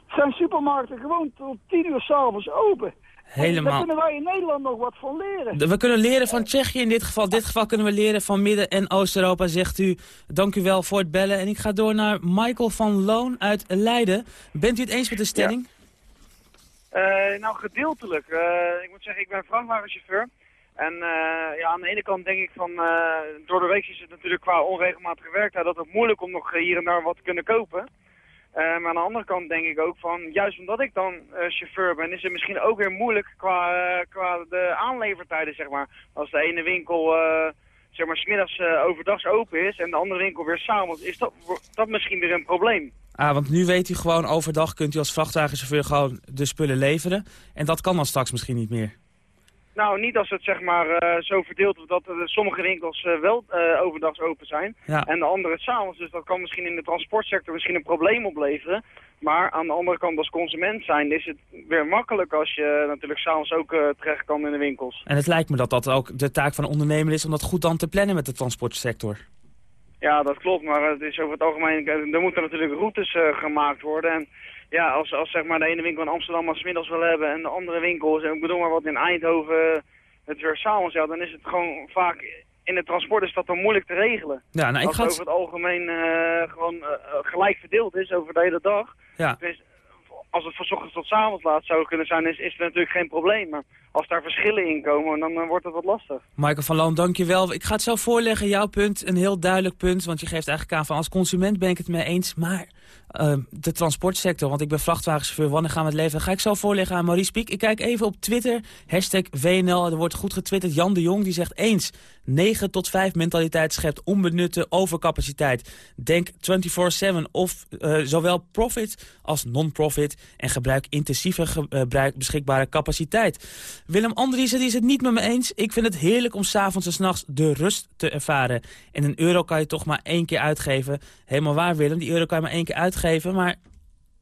Zijn supermarkten gewoon tot 10 uur s'avonds open. Helemaal. Daar kunnen wij in Nederland nog wat van leren. We kunnen leren van Tsjechië in dit geval. In dit geval kunnen we leren van Midden- en Oost-Europa, zegt u. Dank u wel voor het bellen. En ik ga door naar Michael van Loon uit Leiden. Bent u het eens met de stelling? Ja. nou, gedeeltelijk. Uh, ik moet zeggen, ik ben vrachtwagenchauffeur. En uh, ja, aan de ene kant denk ik van, uh, door de week is het natuurlijk qua onregelmatige werktijd dat het moeilijk om nog hier en daar wat te kunnen kopen. Maar aan de andere kant denk ik ook van, juist omdat ik dan uh, chauffeur ben, is het misschien ook weer moeilijk qua, uh, qua de aanlevertijden, zeg maar. Als de ene winkel, zeg maar, smiddags overdags open is en de andere winkel weer s'avonds, is dat, dat misschien weer een probleem. Ah, want nu weet u gewoon overdag kunt u als vrachtwagenchauffeur gewoon de spullen leveren. En dat kan dan straks misschien niet meer. Nou, niet als het zeg maar uh, zo verdeeld wordt dat sommige winkels uh, wel overdags open zijn ja. en de andere s'avonds. Dus dat kan misschien in de transportsector misschien een probleem opleveren. Maar aan de andere kant als consument zijn is het weer makkelijk als je natuurlijk s'avonds ook terecht kan in de winkels. En het lijkt me dat dat ook de taak van een ondernemer is om dat goed dan te plannen met de transportsector. Ja, dat klopt, maar het is over het algemeen, er moeten natuurlijk routes gemaakt worden en ja, als, als zeg maar de ene winkel in Amsterdam als middags wil hebben en de andere winkel, ik bedoel maar wat in Eindhoven het weer s'avonds, ja, dan is het gewoon vaak in het transport is dat dan moeilijk te regelen. Ja, nou, ik als het over het algemeen uh, gewoon uh, gelijk verdeeld is over de hele dag. Ja. Als het van ochtends tot 's avonds laat zou kunnen zijn, is, is het natuurlijk geen probleem. Maar als daar verschillen in komen, dan uh, wordt het wat lastig. Michael van Loon, dankjewel. Ik ga het zo voorleggen, jouw punt, een heel duidelijk punt. Want je geeft eigenlijk aan van als consument ben ik het mee eens. Maar uh, de transportsector, want ik ben vrachtwagenchauffeur, wanneer gaan we het leveren? Ga ik zo voorleggen aan Maurice Piek. Ik kijk even op Twitter, hashtag WNL, er wordt goed getwitterd. Jan de Jong die zegt eens, 9 tot 5 mentaliteit schept onbenutte overcapaciteit. Denk 24-7 of uh, zowel profit als non-profit en gebruik intensieve gebruik beschikbare capaciteit. Willem Andriessen die is het niet met me eens. Ik vind het heerlijk om s'avonds en s'nachts de rust te ervaren. En een euro kan je toch maar één keer uitgeven. Helemaal waar Willem, die euro kan je maar één keer uitgeven. Maar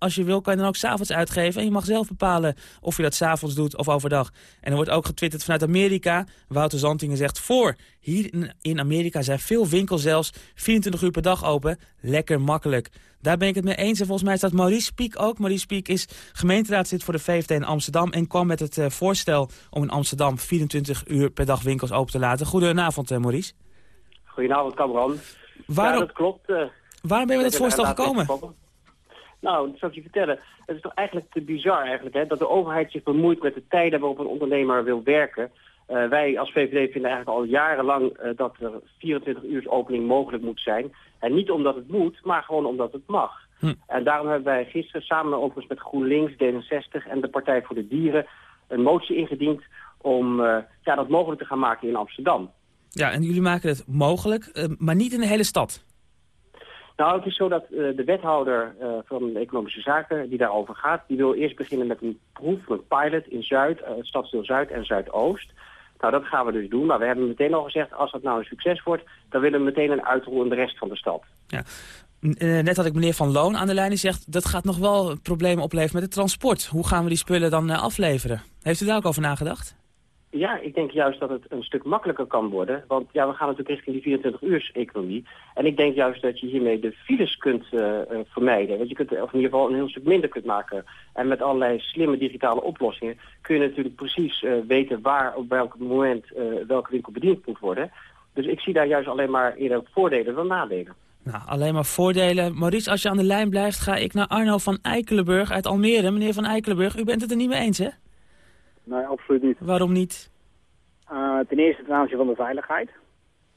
als je wil kan je dan ook s'avonds uitgeven. En je mag zelf bepalen of je dat s'avonds doet of overdag. En er wordt ook getwitterd vanuit Amerika. Wouter Zantingen zegt voor. Hier in Amerika zijn veel winkels zelfs 24 uur per dag open. Lekker makkelijk. Daar ben ik het mee eens. En volgens mij staat Maurice Piek ook. Maurice Piek is gemeenteraadslid voor de VVD in Amsterdam... en kwam met het uh, voorstel om in Amsterdam 24 uur per dag winkels open te laten. Goedenavond, uh, Maurice. Goedenavond, Cameron. Waarom, ja, dat klopt. Waarom ben je met het voorstel gekomen? Nou, dat zal ik je vertellen. Het is toch eigenlijk te bizar eigenlijk, hè, dat de overheid zich bemoeit met de tijden waarop een ondernemer wil werken. Uh, wij als VVD vinden eigenlijk al jarenlang uh, dat er 24 uur opening mogelijk moet zijn. En niet omdat het moet, maar gewoon omdat het mag. Hm. En daarom hebben wij gisteren samen overigens met GroenLinks, D66 en de Partij voor de Dieren een motie ingediend om uh, ja, dat mogelijk te gaan maken in Amsterdam. Ja, en jullie maken het mogelijk, maar niet in de hele stad. Nou, het is zo dat uh, de wethouder uh, van de Economische Zaken die daarover gaat... die wil eerst beginnen met een proef, een pilot in Zuid, uh, stadsdeel Zuid en Zuidoost. Nou, dat gaan we dus doen. Maar we hebben meteen al gezegd, als dat nou een succes wordt... dan willen we meteen een uitrol in de rest van de stad. Ja. Net had ik meneer Van Loon aan de lijn die zegt... dat gaat nog wel problemen opleveren met het transport. Hoe gaan we die spullen dan afleveren? Heeft u daar ook over nagedacht? Ja, ik denk juist dat het een stuk makkelijker kan worden. Want ja, we gaan natuurlijk richting die 24-uurs-economie. En ik denk juist dat je hiermee de files kunt uh, uh, vermijden. Want je kunt, of in ieder geval een heel stuk minder kunt maken. En met allerlei slimme digitale oplossingen kun je natuurlijk precies uh, weten waar op welk moment welke winkel bediend moet worden. Dus ik zie daar juist alleen maar eerder voordelen dan nadelen. Nou, alleen maar voordelen. Maurice, als je aan de lijn blijft, ga ik naar Arno van Eikelenburg uit Almere. Meneer van Eikelenburg, u bent het er niet mee eens, hè? Nee, absoluut niet. Waarom niet? Uh, ten eerste ten aanzien van de veiligheid.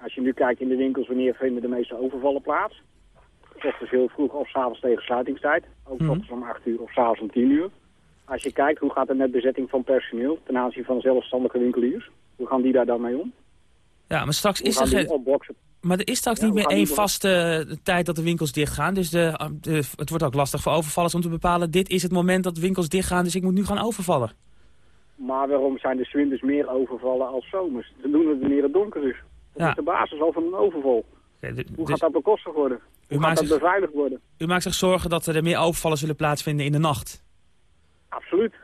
Als je nu kijkt in de winkels, wanneer vinden de meeste overvallen plaats? Ochtends heel vroeg of s'avonds tegen sluitingstijd. Ook mm ochtends om 8 uur of s'avonds om 10 uur. Als je kijkt, hoe gaat het met bezetting van personeel ten aanzien van zelfstandige winkeliers? Hoe gaan die daar dan mee om? Ja, maar straks is er geen... Maar er is straks niet meer één vaste eh, tijd dat de winkels dichtgaan. Dus de, de, het wordt ook lastig voor overvallers om te bepalen... dit is het moment dat de winkels dichtgaan, dus ik moet nu gaan overvallen. Maar waarom zijn de zwinders meer overvallen als zomers? Ze doen het wanneer het donker is. Dat is de basis al van een overval. Hoe gaat dus- dat bekostigd worden? Hoe gaat dat beveiligd worden? U maakt zich zorgen dat er meer overvallen zullen plaatsvinden in de nacht? Absoluut.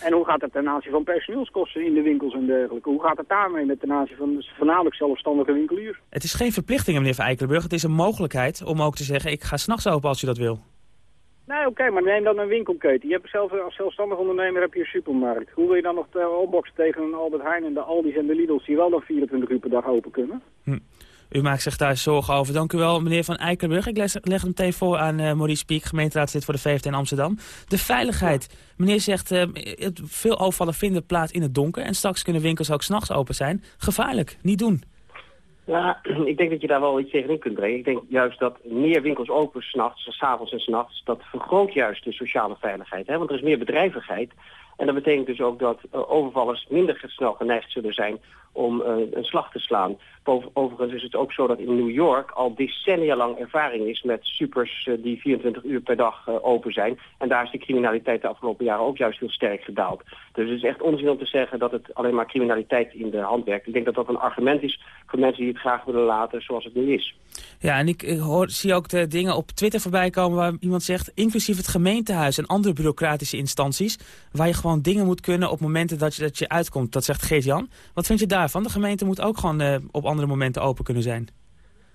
En hoe gaat het ten aanzien van personeelskosten in de winkels en dergelijke? Hoe gaat het daarmee met ten aanzien van voornamelijk zelfstandige winkeliers? Het is geen verplichting, meneer Van Eikelenburg. Het is een mogelijkheid om ook te zeggen, ik ga s'nachts open als u dat wil. Nee, oké, maar neem dan een winkelketen. Je hebt zelf, als zelfstandig ondernemer heb je een supermarkt. Hoe wil je dan nog opboksen tegen een Albert Heijn en de Aldi's en de Lidl's die wel nog 24 uur per dag open kunnen? Hm. U maakt zich daar zorgen over. Dank u wel, meneer Van Eikenburg. Ik leg, leg hem meteen voor aan uh, Maurice Piek, gemeenteraadslid voor de VVD in Amsterdam. De veiligheid. Meneer zegt, uh, veel overvallen vinden plaats in het donker... en straks kunnen winkels ook s'nachts open zijn. Gevaarlijk, niet doen. Ja, ik denk dat je daar wel iets tegenin kunt brengen. Ik denk juist dat meer winkels open s'nachts, s'avonds en s'nachts... dat vergroot juist de sociale veiligheid. Hè? Want er is meer bedrijvigheid. En dat betekent dus ook dat uh, overvallers minder snel geneigd zullen zijn om uh, een slag te slaan. Overigens is het ook zo dat in New York al decennia lang ervaring is met supers uh, die 24 uur per dag open zijn. En daar is de criminaliteit de afgelopen jaren ook juist heel sterk gedaald. Dus het is echt onzin om te zeggen dat het alleen maar criminaliteit in de hand werkt. Ik denk dat dat een argument is voor mensen die het graag willen laten zoals het nu is. Ja, en ik hoor, zie ook de dingen op Twitter voorbij komen waar iemand zegt... inclusief het gemeentehuis en andere bureaucratische instanties... waar je gewoon dingen moet kunnen op momenten dat je, dat je uitkomt. Dat zegt Geert-Jan. Wat vind je daarvan? De gemeente moet ook gewoon uh, op andere momenten open kunnen zijn.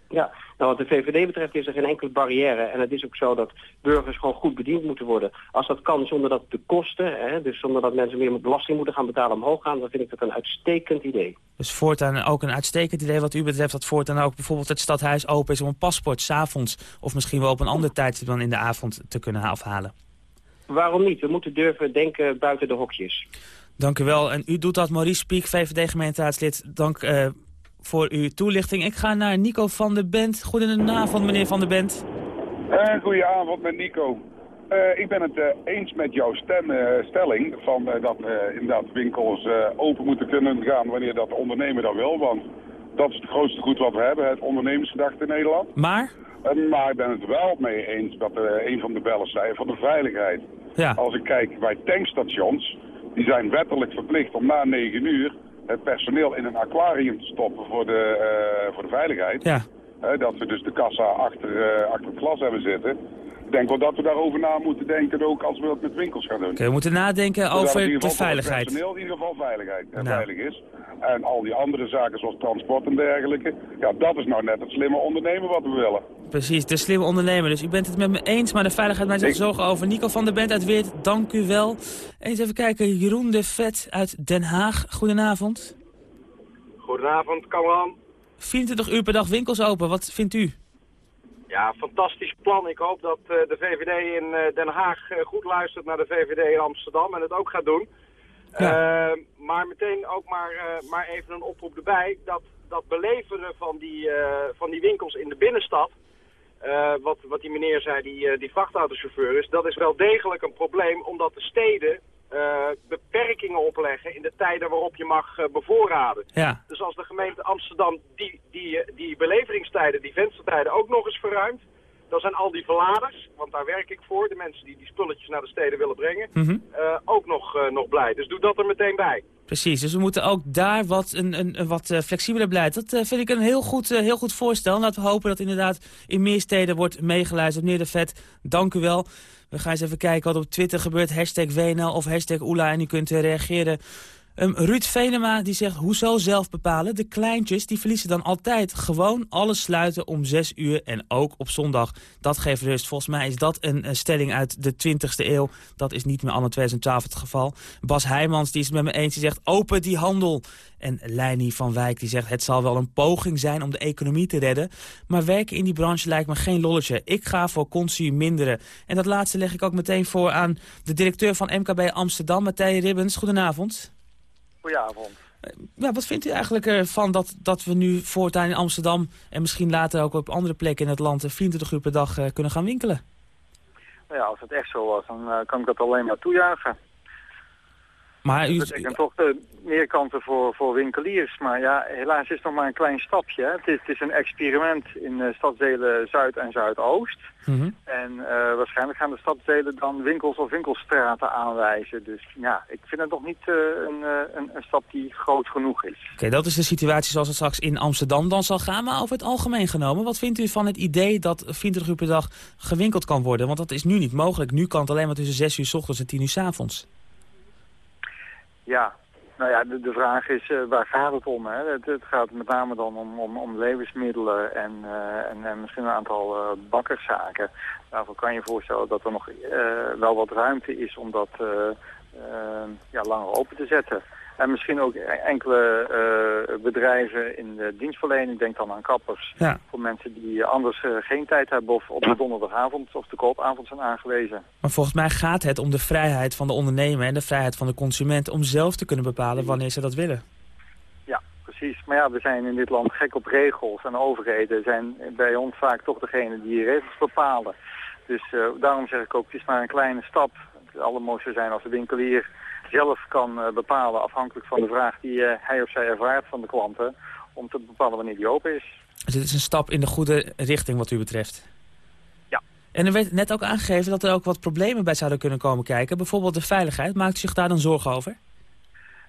Ja, nou wat de VVD betreft is er geen enkele barrière. En het is ook zo dat burgers gewoon goed bediend moeten worden. Als dat kan zonder dat de kosten, hè, dus zonder dat mensen meer belasting moeten gaan betalen omhoog gaan, dan vind ik dat een uitstekend idee. Dus voortaan ook een uitstekend idee wat u betreft, dat voortaan ook bijvoorbeeld het stadhuis open is om een paspoort s'avonds of misschien wel op een ander tijdstip dan in de avond te kunnen afhalen. Waarom niet? We moeten durven denken buiten de hokjes. Dank u wel. En u doet dat, Maurice Piek, VVD-gemeenteraadslid. Dank uh, voor uw toelichting. Ik ga naar Nico van der Bent. Goedenavond, meneer van der Bent. Uh, goedenavond met Nico. Uh, ik ben het uh, eens met jouw stemstelling van dat inderdaad winkels open moeten kunnen gaan wanneer dat de ondernemer dat wil. Want dat is het grootste goed wat we hebben, het ondernemersgedachte in Nederland. Maar? Maar ik ben het wel mee eens dat een van de bellen zei van de veiligheid. Ja. Als ik kijk bij tankstations, die zijn wettelijk verplicht om na 9 uur het personeel in een aquarium te stoppen voor de, uh, voor de veiligheid. Ja. Uh, dat we dus de kassa achter, uh, achter het glas hebben zitten. Ik denk wel dat we daarover na moeten denken, ook als we dat met winkels gaan doen. Okay, we moeten nadenken over de veiligheid. Het personeel in ieder geval veiligheid, en nou. veilig is. En al die andere zaken zoals transport en dergelijke. Ja, dat is nou net het slimme ondernemen wat we willen. Precies, de slimme ondernemer. Dus u bent het met me eens, maar de veiligheid maakt zich zorgen over. Nico van der Bent uit Weert, dank u wel. Eens even kijken, Jeroen de Vet uit Den Haag. Goedenavond. Goedenavond, Kamran. 24 uur per dag winkels open, wat vindt u? Ja, fantastisch plan. Ik hoop dat uh, de VVD in uh, Den Haag uh, goed luistert naar de VVD in Amsterdam en het ook gaat doen. Ja. maar meteen ook maar, maar even een oproep erbij. Dat, dat beleveren van die, van die winkels in de binnenstad, wat, wat die meneer zei, die, die vrachtautochauffeur is, dat is wel degelijk een probleem omdat de steden beperkingen opleggen in de tijden waarop je mag uh, bevoorraden. Ja. Dus als de gemeente Amsterdam die, die, die beleveringstijden, die venstertijden ook nog eens verruimt, dan zijn al die verladers, want daar werk ik voor, de mensen die die spulletjes naar de steden willen brengen, mm -hmm. uh, ook nog, nog blij. Dus doe dat er meteen bij. Precies, dus we moeten ook daar wat, een, een, een wat flexibeler beleid. Dat vind ik een heel goed, heel goed voorstel. Laten we hopen dat inderdaad in meer steden wordt meegeluisterd. Meneer De Vet, dank u wel. We gaan eens even kijken wat op Twitter gebeurt. Hashtag WNL of hashtag Oela. En u kunt reageren Um, Ruud Venema die zegt, hoezo zelf bepalen? De kleintjes die verliezen dan altijd gewoon alles sluiten om 6 uur en ook op zondag. Dat geeft rust. Volgens mij is dat een, een stelling uit de 20e eeuw. Dat is niet meer anno 2012 het geval. Bas Heijmans die is het met me eens. Die zegt, open die handel. En Leini van Wijk die zegt, het zal wel een poging zijn om de economie te redden. Maar werken in die branche lijkt me geen lolletje. Ik ga voor consuminderen. En dat laatste leg ik ook meteen voor aan de directeur van MKB Amsterdam, Matthij Ribbens. Goedenavond. Goedenavond. Ja, wat vindt u eigenlijk ervan dat, dat we nu voortaan in Amsterdam... en misschien later ook op andere plekken in het land... 24 uur per dag uh, kunnen gaan winkelen? Nou ja, als het echt zo was, dan kan ik dat alleen maar toejuichen. Maar u... Dat betekent toch de meer kansen voor, voor winkeliers. Maar ja, helaas is het nog maar een klein stapje. Hè. Het, is, het is een experiment in uh, stadsdelen Zuid en Zuidoost. Mm En uh, waarschijnlijk gaan de stadsdelen dan winkels of winkelstraten aanwijzen. Dus ja, ik vind het nog niet uh, een, een, een, stap die groot genoeg is. Oké, okay, dat is de situatie zoals het straks in Amsterdam dan zal gaan. Maar over het algemeen genomen, wat vindt u van het idee dat 24 uur per dag gewinkeld kan worden? Want dat is nu niet mogelijk. Nu kan het alleen maar tussen 6 uur s ochtends en 10 uur s avonds. Ja, nou ja, de, vraag is uh, waar gaat het om? Hè? Het, gaat met name dan om, om, om levensmiddelen en, uh, en, en, misschien een aantal uh, bakkerszaken. Daarvoor kan je voorstellen dat er nog wel wat ruimte is om dat ja, langer open te zetten. En misschien ook enkele uh, bedrijven in de dienstverlening, denk dan aan kappers. Ja. Voor mensen die anders uh, geen tijd hebben of op de donderdagavond of de koopavond zijn aangewezen. Maar volgens mij gaat het om de vrijheid van de ondernemer en de vrijheid van de consument om zelf te kunnen bepalen wanneer ze dat willen. Ja, precies. Maar ja, we zijn in dit land gek op regels en overheden zijn bij ons vaak toch degene die regels bepalen. Dus uh, daarom zeg ik ook, het is maar een kleine stap. Het allermooiste zijn als de winkelier zelf kan uh, bepalen, afhankelijk van de vraag die uh, hij of zij ervaart van de klanten, om te bepalen wanneer die open is. Dus dit is een stap in de goede richting wat u betreft? Ja. En er werd net ook aangegeven dat er ook wat problemen bij zouden kunnen komen kijken. Bijvoorbeeld de veiligheid. Maakt u zich daar dan zorgen over?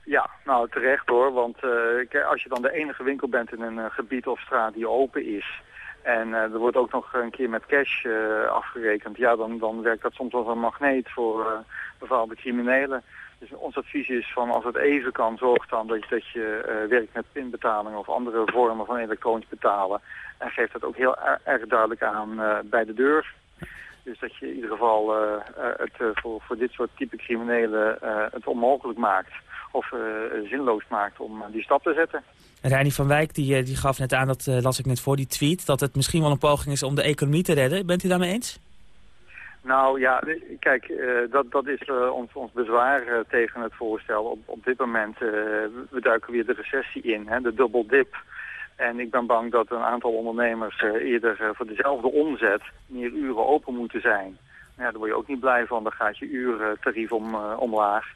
Ja, nou terecht hoor. Want uh, als je dan de enige winkel bent in een gebied of straat die open is... En uh, er wordt ook nog een keer met cash afgerekend. Ja, dan, dan werkt dat soms als een magneet voor bepaalde criminelen. Dus ons advies is van als het even kan, zorg dan dat je, dat je werkt met pinbetaling of andere vormen van elektronisch betalen. En geef dat ook heel er, erg duidelijk aan bij de deur. Dus dat je in ieder geval het voor, voor dit soort type criminelen het onmogelijk maakt. Of zinloos maakt om die stap te zetten. Reini van Wijk die, die gaf net aan, dat las ik net voor, die tweet... dat het misschien wel een poging is om de economie te redden. Bent u daarmee eens? Nou ja, kijk, uh, dat, dat is uh, ons, ons bezwaar tegen het voorstel. Op, op dit moment, we duiken weer de recessie in, hè, de double dip. En ik ben bang dat een aantal ondernemers eerder voor dezelfde omzet meer uren open moeten zijn. Ja, daar word je ook niet blij van, dan gaat je uurtarief om, omlaag.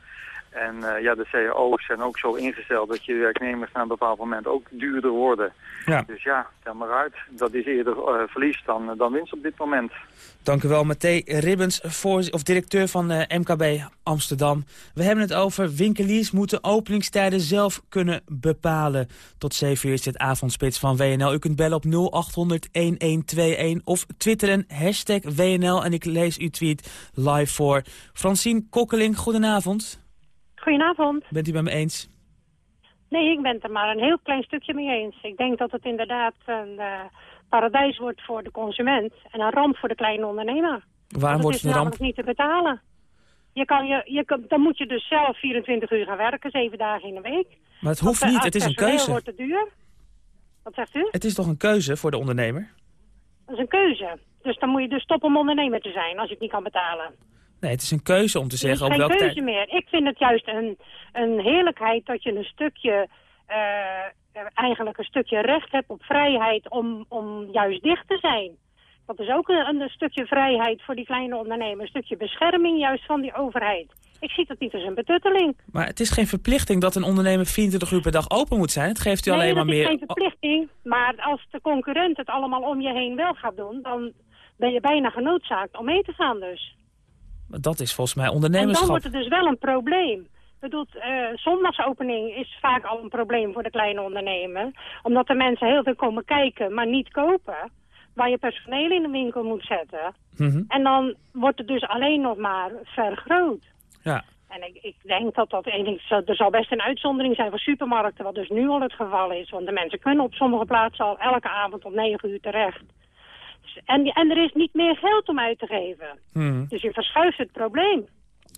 En uh, ja, de cao's zijn ook zo ingesteld dat je werknemers na een bepaald moment ook duurder worden. Ja. Dus ja, tel maar uit. Dat is eerder uh, verlies dan, dan winst op dit moment. Dank u wel, Matthé Ribbens, voor, of directeur van uh, MKB Amsterdam. We hebben het over winkeliers moeten openingstijden zelf kunnen bepalen. Tot 7 uur is dit avondspits van WNL. U kunt bellen op 0800-1121 of twitteren hashtag WNL. En ik lees uw tweet live voor. Francine Kokkeling, goedenavond. Goedenavond. Bent u met me eens? Nee, ik ben het er maar een heel klein stukje mee eens. Ik denk dat het inderdaad een uh, paradijs wordt voor de consument en een ramp voor de kleine ondernemer. Waarom wordt het een ramp? Het is niet te betalen. Je kan, je, je, dan moet je dus zelf 24 uur gaan werken, 7 dagen in de week. Maar het hoeft niet, het is een keuze. wordt te duur. Wat zegt u? Het is toch een keuze voor de ondernemer? Dat is een keuze. Dus dan moet je dus stoppen om ondernemer te zijn als je het niet kan betalen. Nee, het is een keuze om te zeggen op. Het is geen keuze meer. Ik vind het juist een, een heerlijkheid dat je een stukje... Uh, eigenlijk een stukje recht hebt op vrijheid om, om juist dicht te zijn. Dat is ook een, een stukje vrijheid voor die kleine ondernemers. Een stukje bescherming juist van die overheid. Ik zie dat niet als een betutteling. Maar het is geen verplichting dat een ondernemer 24 uur per dag open moet zijn. Het geeft u nee, alleen maar meer... Nee, dat is geen verplichting. Maar als de concurrent het allemaal om je heen wel gaat doen... dan ben je bijna genoodzaakt om mee te gaan dus. Dat is volgens mij ondernemerschap. En dan wordt het dus wel een probleem. Bedoelt, uh, zondagsopening is vaak al een probleem voor de kleine ondernemer. Omdat de mensen heel veel komen kijken, maar niet kopen. Waar je personeel in de winkel moet zetten. Mm -hmm. En dan wordt het dus alleen nog maar vergroot. Ja. En ik, ik denk dat dat er zal best een uitzondering zijn voor supermarkten, wat dus nu al het geval is. Want de mensen kunnen op sommige plaatsen al elke avond om 9 uur terecht. En, en er is niet meer geld om uit te geven. Hmm. Dus je verschuift het probleem.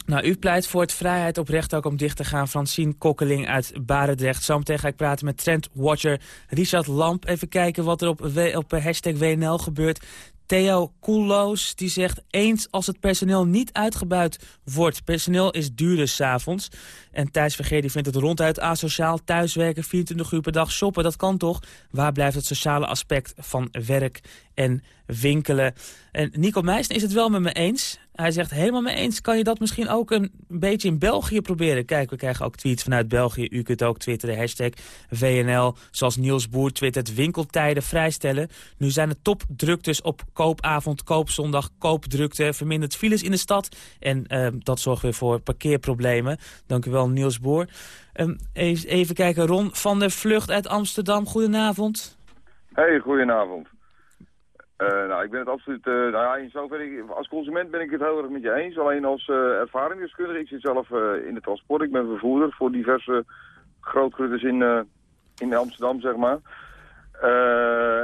Nou, u pleit voor het vrijheid op recht ook om dicht te gaan. Francine Kokkeling uit Barendrecht. Zometeen ga ik praten met trendwatcher Richard Lamp. Even kijken wat er op, w op hashtag WNL gebeurt. Theo Koelloos die zegt eens als het personeel niet uitgebuit wordt. Personeel is duurder s'avonds. En Thijs Vergeer die vindt het ronduit asociaal. Thuiswerken, 24 uur per dag shoppen, dat kan toch? Waar blijft het sociale aspect van werk en winkelen? En Nico Meijsen is het wel met me eens. Hij zegt helemaal mee eens. Kan je dat misschien ook een beetje in België proberen? Kijk, we krijgen ook tweets vanuit België. U kunt ook twitteren, hashtag VNL. Zoals Niels Boer twittert, winkeltijden vrijstellen. Nu zijn er topdruktes op koopavond, koopzondag, koopdrukte. Vermindert files in de stad. En uh, dat zorgt weer voor parkeerproblemen. Dank u wel, Niels Boer. Um, even, even kijken, Ron van der Vlucht uit Amsterdam. Goedenavond. Hey, goedenavond. Uh, nou, ik ben het absoluut, uh, nou ja, in zoverre, als consument ben ik het heel erg met je eens. Alleen als uh, ervaringsdeskundige, ik zit zelf in het transport, ik ben vervoerder voor diverse grootgrutters in, in Amsterdam, zeg maar.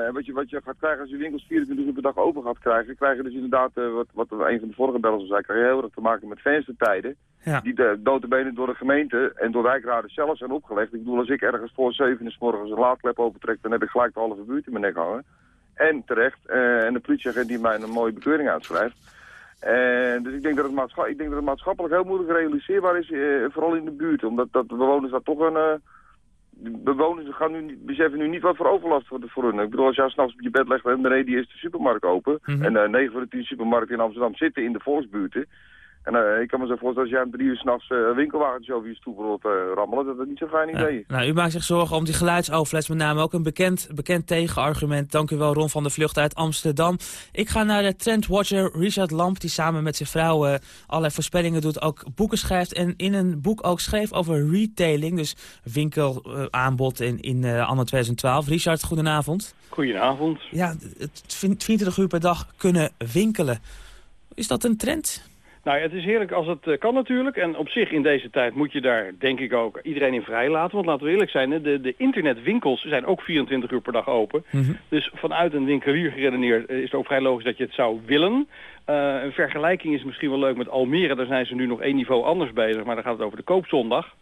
en wat je, wat je gaat krijgen als je winkels 24 uur per dag open gaat krijgen, krijg je dus inderdaad, wat, wat een van de vorige bellen al zei, krijg je heel erg te maken met venstertijden. Ja. Die de notabene door de gemeente en door wijkraden zelf zijn opgelegd. Ik bedoel, als ik ergens voor 7 uur s morgens een laadklep opentrek, dan heb ik gelijk de halve buurt in mijn nek hangen. En terecht. Uh, en de politieagent die mij een mooie bekeuring uitschrijft. En dus ik denk, dat het maatschappelijk, ik denk dat het maatschappelijk heel moeilijk realiseerbaar is, uh, vooral in de buurt. Omdat dat de bewoners daar toch een... Uh, de bewoners gaan nu, beseffen nu niet wat voor overlast voor, voor hun. Ik bedoel, als jij s'nachts op je bed legt en beneden is de supermarkt open. Mhm. En uh, 9 van de 10 supermarkten in Amsterdam zitten in de volksbuurten. En uh, ik kan me zo voorstellen, als jij om drie uur s'nachts uh, winkelwagentjes over je stoep wilt uh, rammelen, dat dat niet zo'n fijn idee is. Ja. Nou, u maakt zich zorgen om die geluidsoverlast, met name ook een bekend, bekend tegenargument. Dank u wel, Ron van der Vlucht uit Amsterdam. Ik ga naar de trendwatcher Richard Lamp, die samen met zijn vrouw allerlei voorspellingen doet, ook boeken schrijft. En in een boek ook schreef over retailing, dus winkelaanbod in, in anno 2012. Richard, goedenavond. Goedenavond. Ja, het 24 uur per dag kunnen winkelen. Is dat een trend? Nou, het is heerlijk als het uh, kan natuurlijk. En op zich in deze tijd moet je daar, denk ik ook, iedereen in vrij laten. Want laten we eerlijk zijn, de, de internetwinkels zijn ook 24 uur per dag open. Mm -hmm. Dus vanuit een winkelier geredeneerd is het ook vrij logisch dat je het zou willen. Uh, een vergelijking is misschien wel leuk met Almere. Daar zijn ze nu nog één niveau anders bezig, maar dan gaat het over de koopzondag.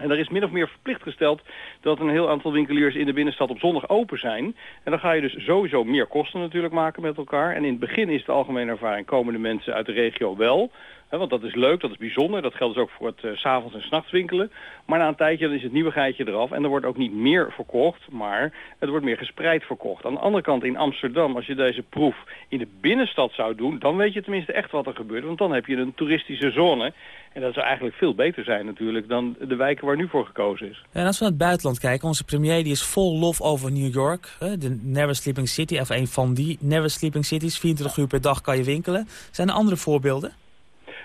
En daar is min of meer verplicht gesteld dat een heel aantal winkeliers in de binnenstad op zondag open zijn. En dan ga je dus sowieso meer kosten natuurlijk maken met elkaar. En in het begin is de algemene ervaring, komen de mensen uit de regio wel. Hè, want dat is leuk, dat is bijzonder. Dat geldt dus ook voor het uh, s'avonds en s'nachts winkelen. Maar na een tijdje dan is het nieuwigheidje eraf. En er wordt ook niet meer verkocht, maar het wordt meer gespreid verkocht. Aan de andere kant in Amsterdam, als je deze proef in de binnenstad zou doen... dan weet je tenminste echt wat er gebeurt. Want dan heb je een toeristische zone. En dat zou eigenlijk veel beter zijn natuurlijk dan de wijken waar nu voor gekozen is. En als we naar het buitenland kijken, onze premier die is vol lof over New York. De Never Sleeping City, of een van die Never Sleeping Cities. 24 uur per dag kan je winkelen. Zijn er andere voorbeelden?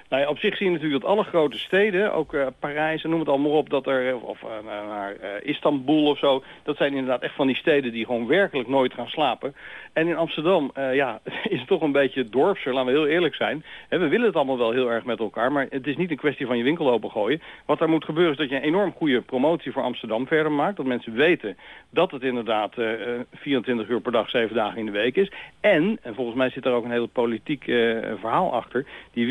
Nou op zich zie je natuurlijk dat alle grote steden, ook uh, Parijs en noem het allemaal op, dat er, of uh, naar Istanbul of zo, dat zijn inderdaad echt van die steden die gewoon werkelijk nooit gaan slapen. En in Amsterdam, ja, is het toch een beetje dorpser, laten we heel eerlijk zijn. We willen het allemaal wel heel erg met elkaar, maar het is niet een kwestie van je winkel opengooien. Wat daar moet gebeuren is dat je een enorm goede promotie voor Amsterdam verder maakt. Dat mensen weten dat het inderdaad 24 uur per dag, 7 dagen in de week is. En, en volgens mij zit er ook een heel politiek verhaal achter, die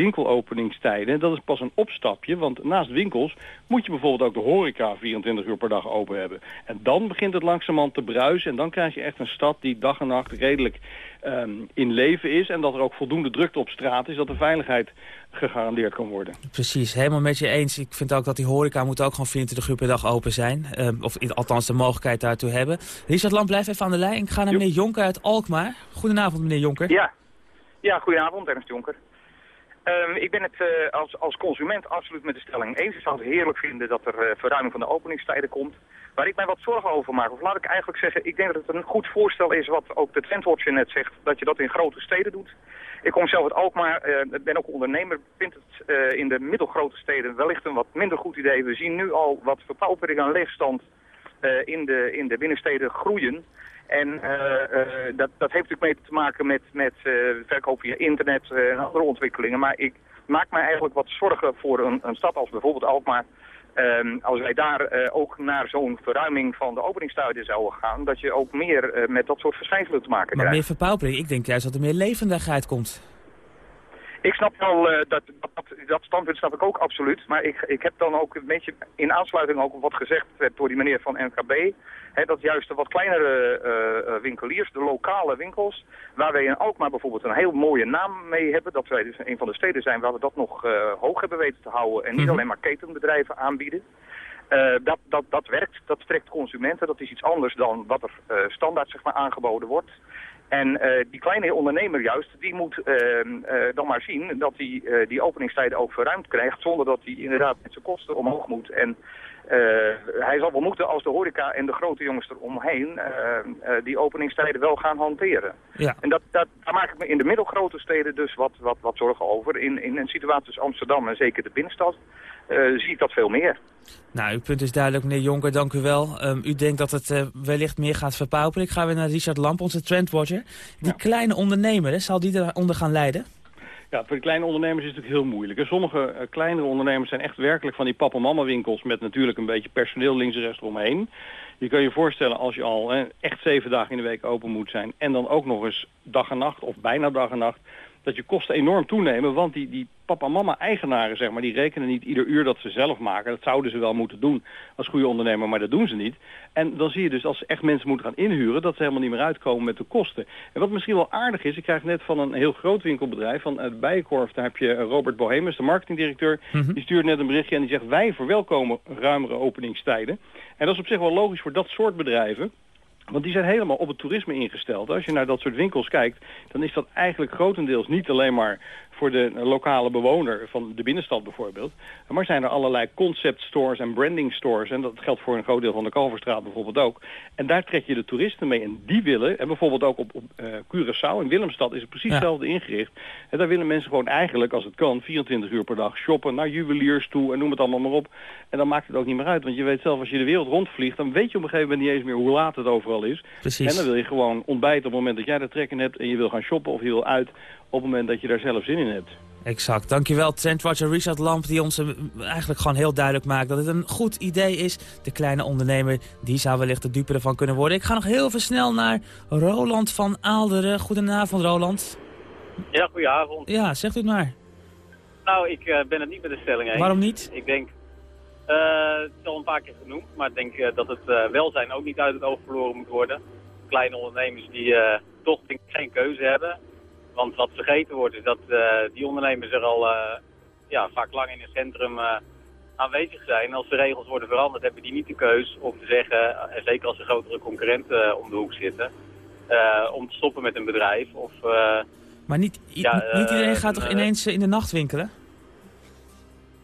winkelopeningstijden, dat is pas een opstapje. Want naast winkels moet je bijvoorbeeld ook de horeca 24 uur per dag open hebben. En dan begint het langzamerhand te bruisen en dan krijg je echt een stad die dag en nacht redelijk um, in leven is. En dat er ook voldoende drukte op straat is, dat de veiligheid gegarandeerd kan worden. Precies, helemaal met je eens. Ik vind ook dat die horeca moet ook gewoon 24 uur per dag open zijn. Um, of althans de mogelijkheid daartoe hebben. Richard Lamp, blijf even aan de lijn. Ik ga naar meneer Jonker uit Alkmaar. Goedenavond, meneer Jonker. Ja, ja goedenavond, Ernst Jonker. Um, ik ben het uh, als, als consument absoluut met de stelling eens. Ik zou het heerlijk vinden dat er uh, verruiming van de openingstijden komt. Waar ik mij wat zorgen over maak, of laat ik eigenlijk zeggen, ik denk dat het een goed voorstel is wat ook de Trendwatcher net zegt, dat je dat in grote steden doet. Ik kom zelf uit Alkmaar, uh, ben ook ondernemer, vind het in de middelgrote steden wellicht een wat minder goed idee. We zien nu al wat verpaupering aan leegstand in, de, in de binnensteden groeien. En uh, uh, dat, dat heeft natuurlijk mee te maken met, met uh, verkoop via internet en andere ontwikkelingen. Maar ik maakt mij eigenlijk wat zorgen voor een, een stad als bijvoorbeeld Alkmaar. Ehm, als wij daar eh, ook naar zo'n verruiming van de openingstijden zouden gaan, dat je ook meer eh, met dat soort verschijnselen te maken Maar krijgt. meer verpaupering, ik denk juist dat er meer levendigheid komt. Ik snap wel, eh, dat, dat, dat standpunt snap ik ook absoluut. Maar ik, ik heb dan ook een beetje in aansluiting ook op wat gezegd werd door die meneer van NKB. Hè, dat juist de wat kleinere eh, eh, winkeliers, de lokale winkels, waar wij in Alkmaar bijvoorbeeld een heel mooie naam mee hebben. Dat wij dus een van de steden zijn waar we dat nog eh, hoog hebben weten te houden. En niet Mhm. alleen maar ketenbedrijven aanbieden. Dat, dat, dat werkt, dat trekt consumenten. Dat is iets anders dan wat er standaard zeg maar, aangeboden wordt. En eh, die kleine ondernemer juist, die moet eh, eh, dan maar zien dat hij eh, die openingstijden ook verruimd krijgt... zonder dat hij inderdaad met zijn kosten omhoog moet. En hij zal wel moeten als de horeca en de grote jongens eromheen eh, eh, die openingstijden wel gaan hanteren. Ja. En dat, dat, daar maak ik me in de middelgrote steden dus wat, wat, wat zorgen over. In, in een situatie als Amsterdam en zeker de binnenstad eh, zie ik dat veel meer. Nou, uw punt is duidelijk, meneer Jonker, dank u wel. Ehm, u denkt dat het eh, wellicht meer gaat verpauperen. Ik ga weer naar Richard Lamp, onze trendwatcher. Die kleine ondernemer, hè, zal die eronder gaan lijden? Ja, voor de kleine ondernemers is het natuurlijk heel moeilijk. En sommige eh, kleinere ondernemers zijn echt werkelijk van die papa-mama winkels met natuurlijk een beetje personeel links en rechts eromheen. Je kan je voorstellen als je al echt zeven dagen in de week open moet zijn en dan ook nog eens dag en nacht of bijna dag en nacht, dat je kosten enorm toenemen. Want die, die papa-mama-eigenaren, zeg maar, die rekenen niet ieder uur dat ze zelf maken. Dat zouden ze wel moeten doen als goede ondernemer, maar dat doen ze niet. En dan zie je dus als ze echt mensen moeten gaan inhuren, dat ze helemaal niet meer uitkomen met de kosten. En wat misschien wel aardig is, ik krijg net van een heel groot winkelbedrijf, van het Bijenkorf, daar heb je eh, Robert Bohemus, de marketingdirecteur, die stuurt net een berichtje en die zegt wij verwelkomen ruimere openingstijden. En dat is op zich wel logisch voor dat soort bedrijven. Want die zijn helemaal op het toerisme ingesteld. Als je naar dat soort winkels kijkt, dan is dat eigenlijk grotendeels niet alleen maar voor de lokale bewoner van de binnenstad bijvoorbeeld. Maar zijn er allerlei concept stores en branding stores. En dat geldt voor een groot deel van de Kalverstraat bijvoorbeeld ook. En daar trek je de toeristen mee. En die willen, en bijvoorbeeld ook op, op eh, Curaçao in Willemstad is het precies Ja. hetzelfde ingericht. En daar willen mensen gewoon eigenlijk, als het kan, 24 uur per dag shoppen, naar juweliers toe en noem het allemaal maar op. En dan maakt het ook niet meer uit. Want je weet zelf, als je de wereld rondvliegt, dan weet je op een gegeven moment niet eens meer hoe laat het overal is. Precies. En dan wil je gewoon ontbijten op het moment dat jij er trek in hebt en je wil gaan shoppen of je wil uit op het moment dat je daar zelf zin in hebt. Exact. Dankjewel, trendwatcher Richard Lamp, die ons eh, eigenlijk gewoon heel duidelijk maakt dat het een goed idee is. De kleine ondernemer, die zou wellicht de dupe ervan kunnen worden. Ik ga nog heel even snel naar Roland van Aalderen. Goedenavond, Roland. Ja, goedenavond. Ja, zegt u het maar. Nou, ik eh, ben het niet met de stelling eens. Waarom niet? Ik denk, eh, het is al een paar keer genoemd, maar ik denk eh, dat het welzijn ook niet uit het oog verloren moet worden. Kleine ondernemers die eh, toch denk ik, geen keuze hebben. Want wat vergeten wordt is dat eh, die ondernemers er al eh, ja, vaak lang in het centrum eh, aanwezig zijn. Als de regels worden veranderd hebben die niet de keus om te zeggen, zeker als er grotere concurrenten om de hoek zitten, om te stoppen met een bedrijf of... Maar niet, niet iedereen gaat toch ineens in de nacht winkelen?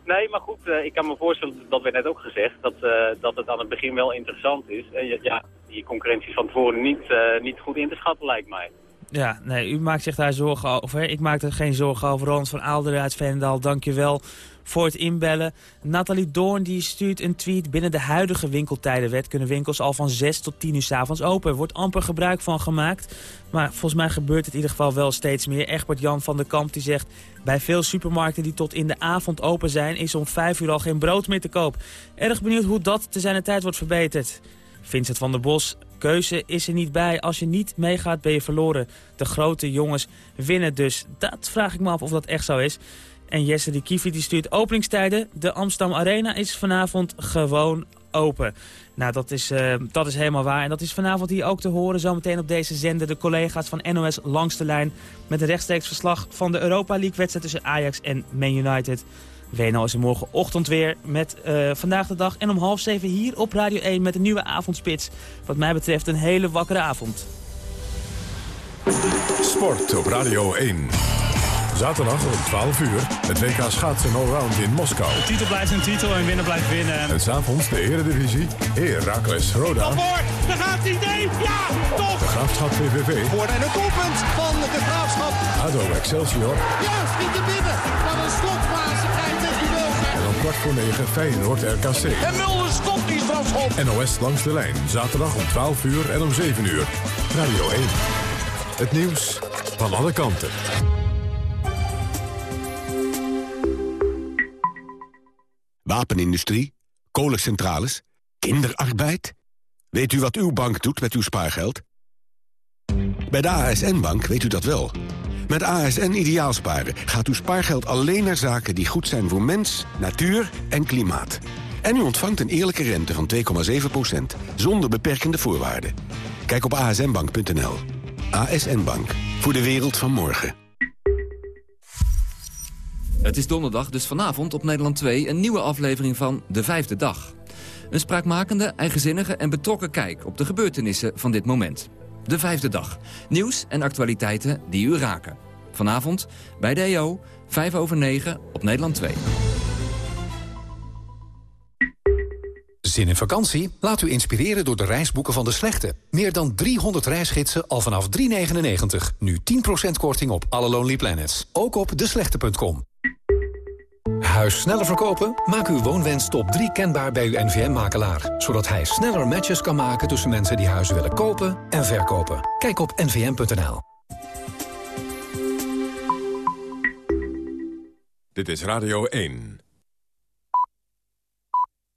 Nee, maar goed, ik kan me voorstellen, dat werd net ook gezegd, dat, dat het aan het begin wel interessant is. En ja, die concurrentie is van tevoren niet, niet goed in te schatten, lijkt mij. Ja, nee, u maakt zich daar zorgen over. Ik maak er geen zorgen over. Roland van Aalderen uit Veenendaal, dank je wel voor het inbellen. Nathalie Doorn die stuurt een tweet. Binnen de huidige winkeltijdenwet kunnen winkels al van 6 tot 10 uur 's avonds open. Er wordt amper gebruik van gemaakt. Maar volgens mij gebeurt het in ieder geval wel steeds meer. Egbert Jan van der Kamp die zegt... bij veel supermarkten die tot in de avond open zijn... is om 5 uur al geen brood meer te koop. Erg benieuwd hoe dat te zijn tijd wordt verbeterd. Vincent van der Bos, keuze is er niet bij. Als je niet meegaat ben je verloren. De grote jongens winnen dus. Dat vraag ik me af of dat echt zo is. En Jesse de Kiefer die stuurt openingstijden. De Amsterdam Arena is vanavond gewoon open. Nou, dat is, eh, dat is helemaal waar. En dat is vanavond hier ook te horen. Zometeen op deze zender de collega's van NOS langs de lijn... met een rechtstreeks verslag van de Europa League-wedstrijd tussen Ajax en Man United. WNL is er morgenochtend weer met eh, Vandaag de Dag. En om half zeven hier op Radio 1 met een nieuwe avondspits. Wat mij betreft een hele wakkere avond. Sport op Radio 1. Zaterdag om 12 uur het WK schaatsen allround in Moskou. Titel blijft een titel en winnen blijft winnen. En s'avonds de Eredivisie, Heracles Roda. Voor, daar gaat hij, nee, ja, toch! De Graafschap VVV, Voor en een doelpunt van de Graafschap. ADO Excelsior. Juist, niet te binnen. Van een slotfase kwart voor negen Feyenoord RKC. En Mulder stopt die strafschop. NOS langs de lijn, zaterdag om 12 uur en om 7 uur. Radio 1. Het nieuws van alle kanten. Wapenindustrie? Kolencentrales? Kinderarbeid? Weet u wat uw bank doet met uw spaargeld? Bij de ASN-bank weet u dat wel. Met ASN Ideaalsparen gaat uw spaargeld alleen naar zaken die goed zijn voor mens, natuur en klimaat. En u ontvangt een eerlijke rente van 2,7%, zonder beperkende voorwaarden. Kijk op asnbank.nl. ASN Bank, voor de wereld van morgen. Het is donderdag, dus vanavond op Nederland 2 een nieuwe aflevering van De Vijfde Dag. Een spraakmakende, eigenzinnige en betrokken kijk op de gebeurtenissen van dit moment. De Vijfde Dag. Nieuws en actualiteiten die u raken. Vanavond bij de EO, 5 over 9 op Nederland 2. Zin in vakantie? Laat u inspireren door de reisboeken van De Slechte. Meer dan 300 reisgidsen al vanaf 3,99. Nu 10% korting op alle Lonely Planets. Ook op deslechte.com. Huis sneller verkopen? Maak uw woonwens top 3 kenbaar bij uw NVM-makelaar. Zodat hij sneller matches kan maken tussen mensen die huizen willen kopen en verkopen. Kijk op nvm.nl. Dit is Radio 1.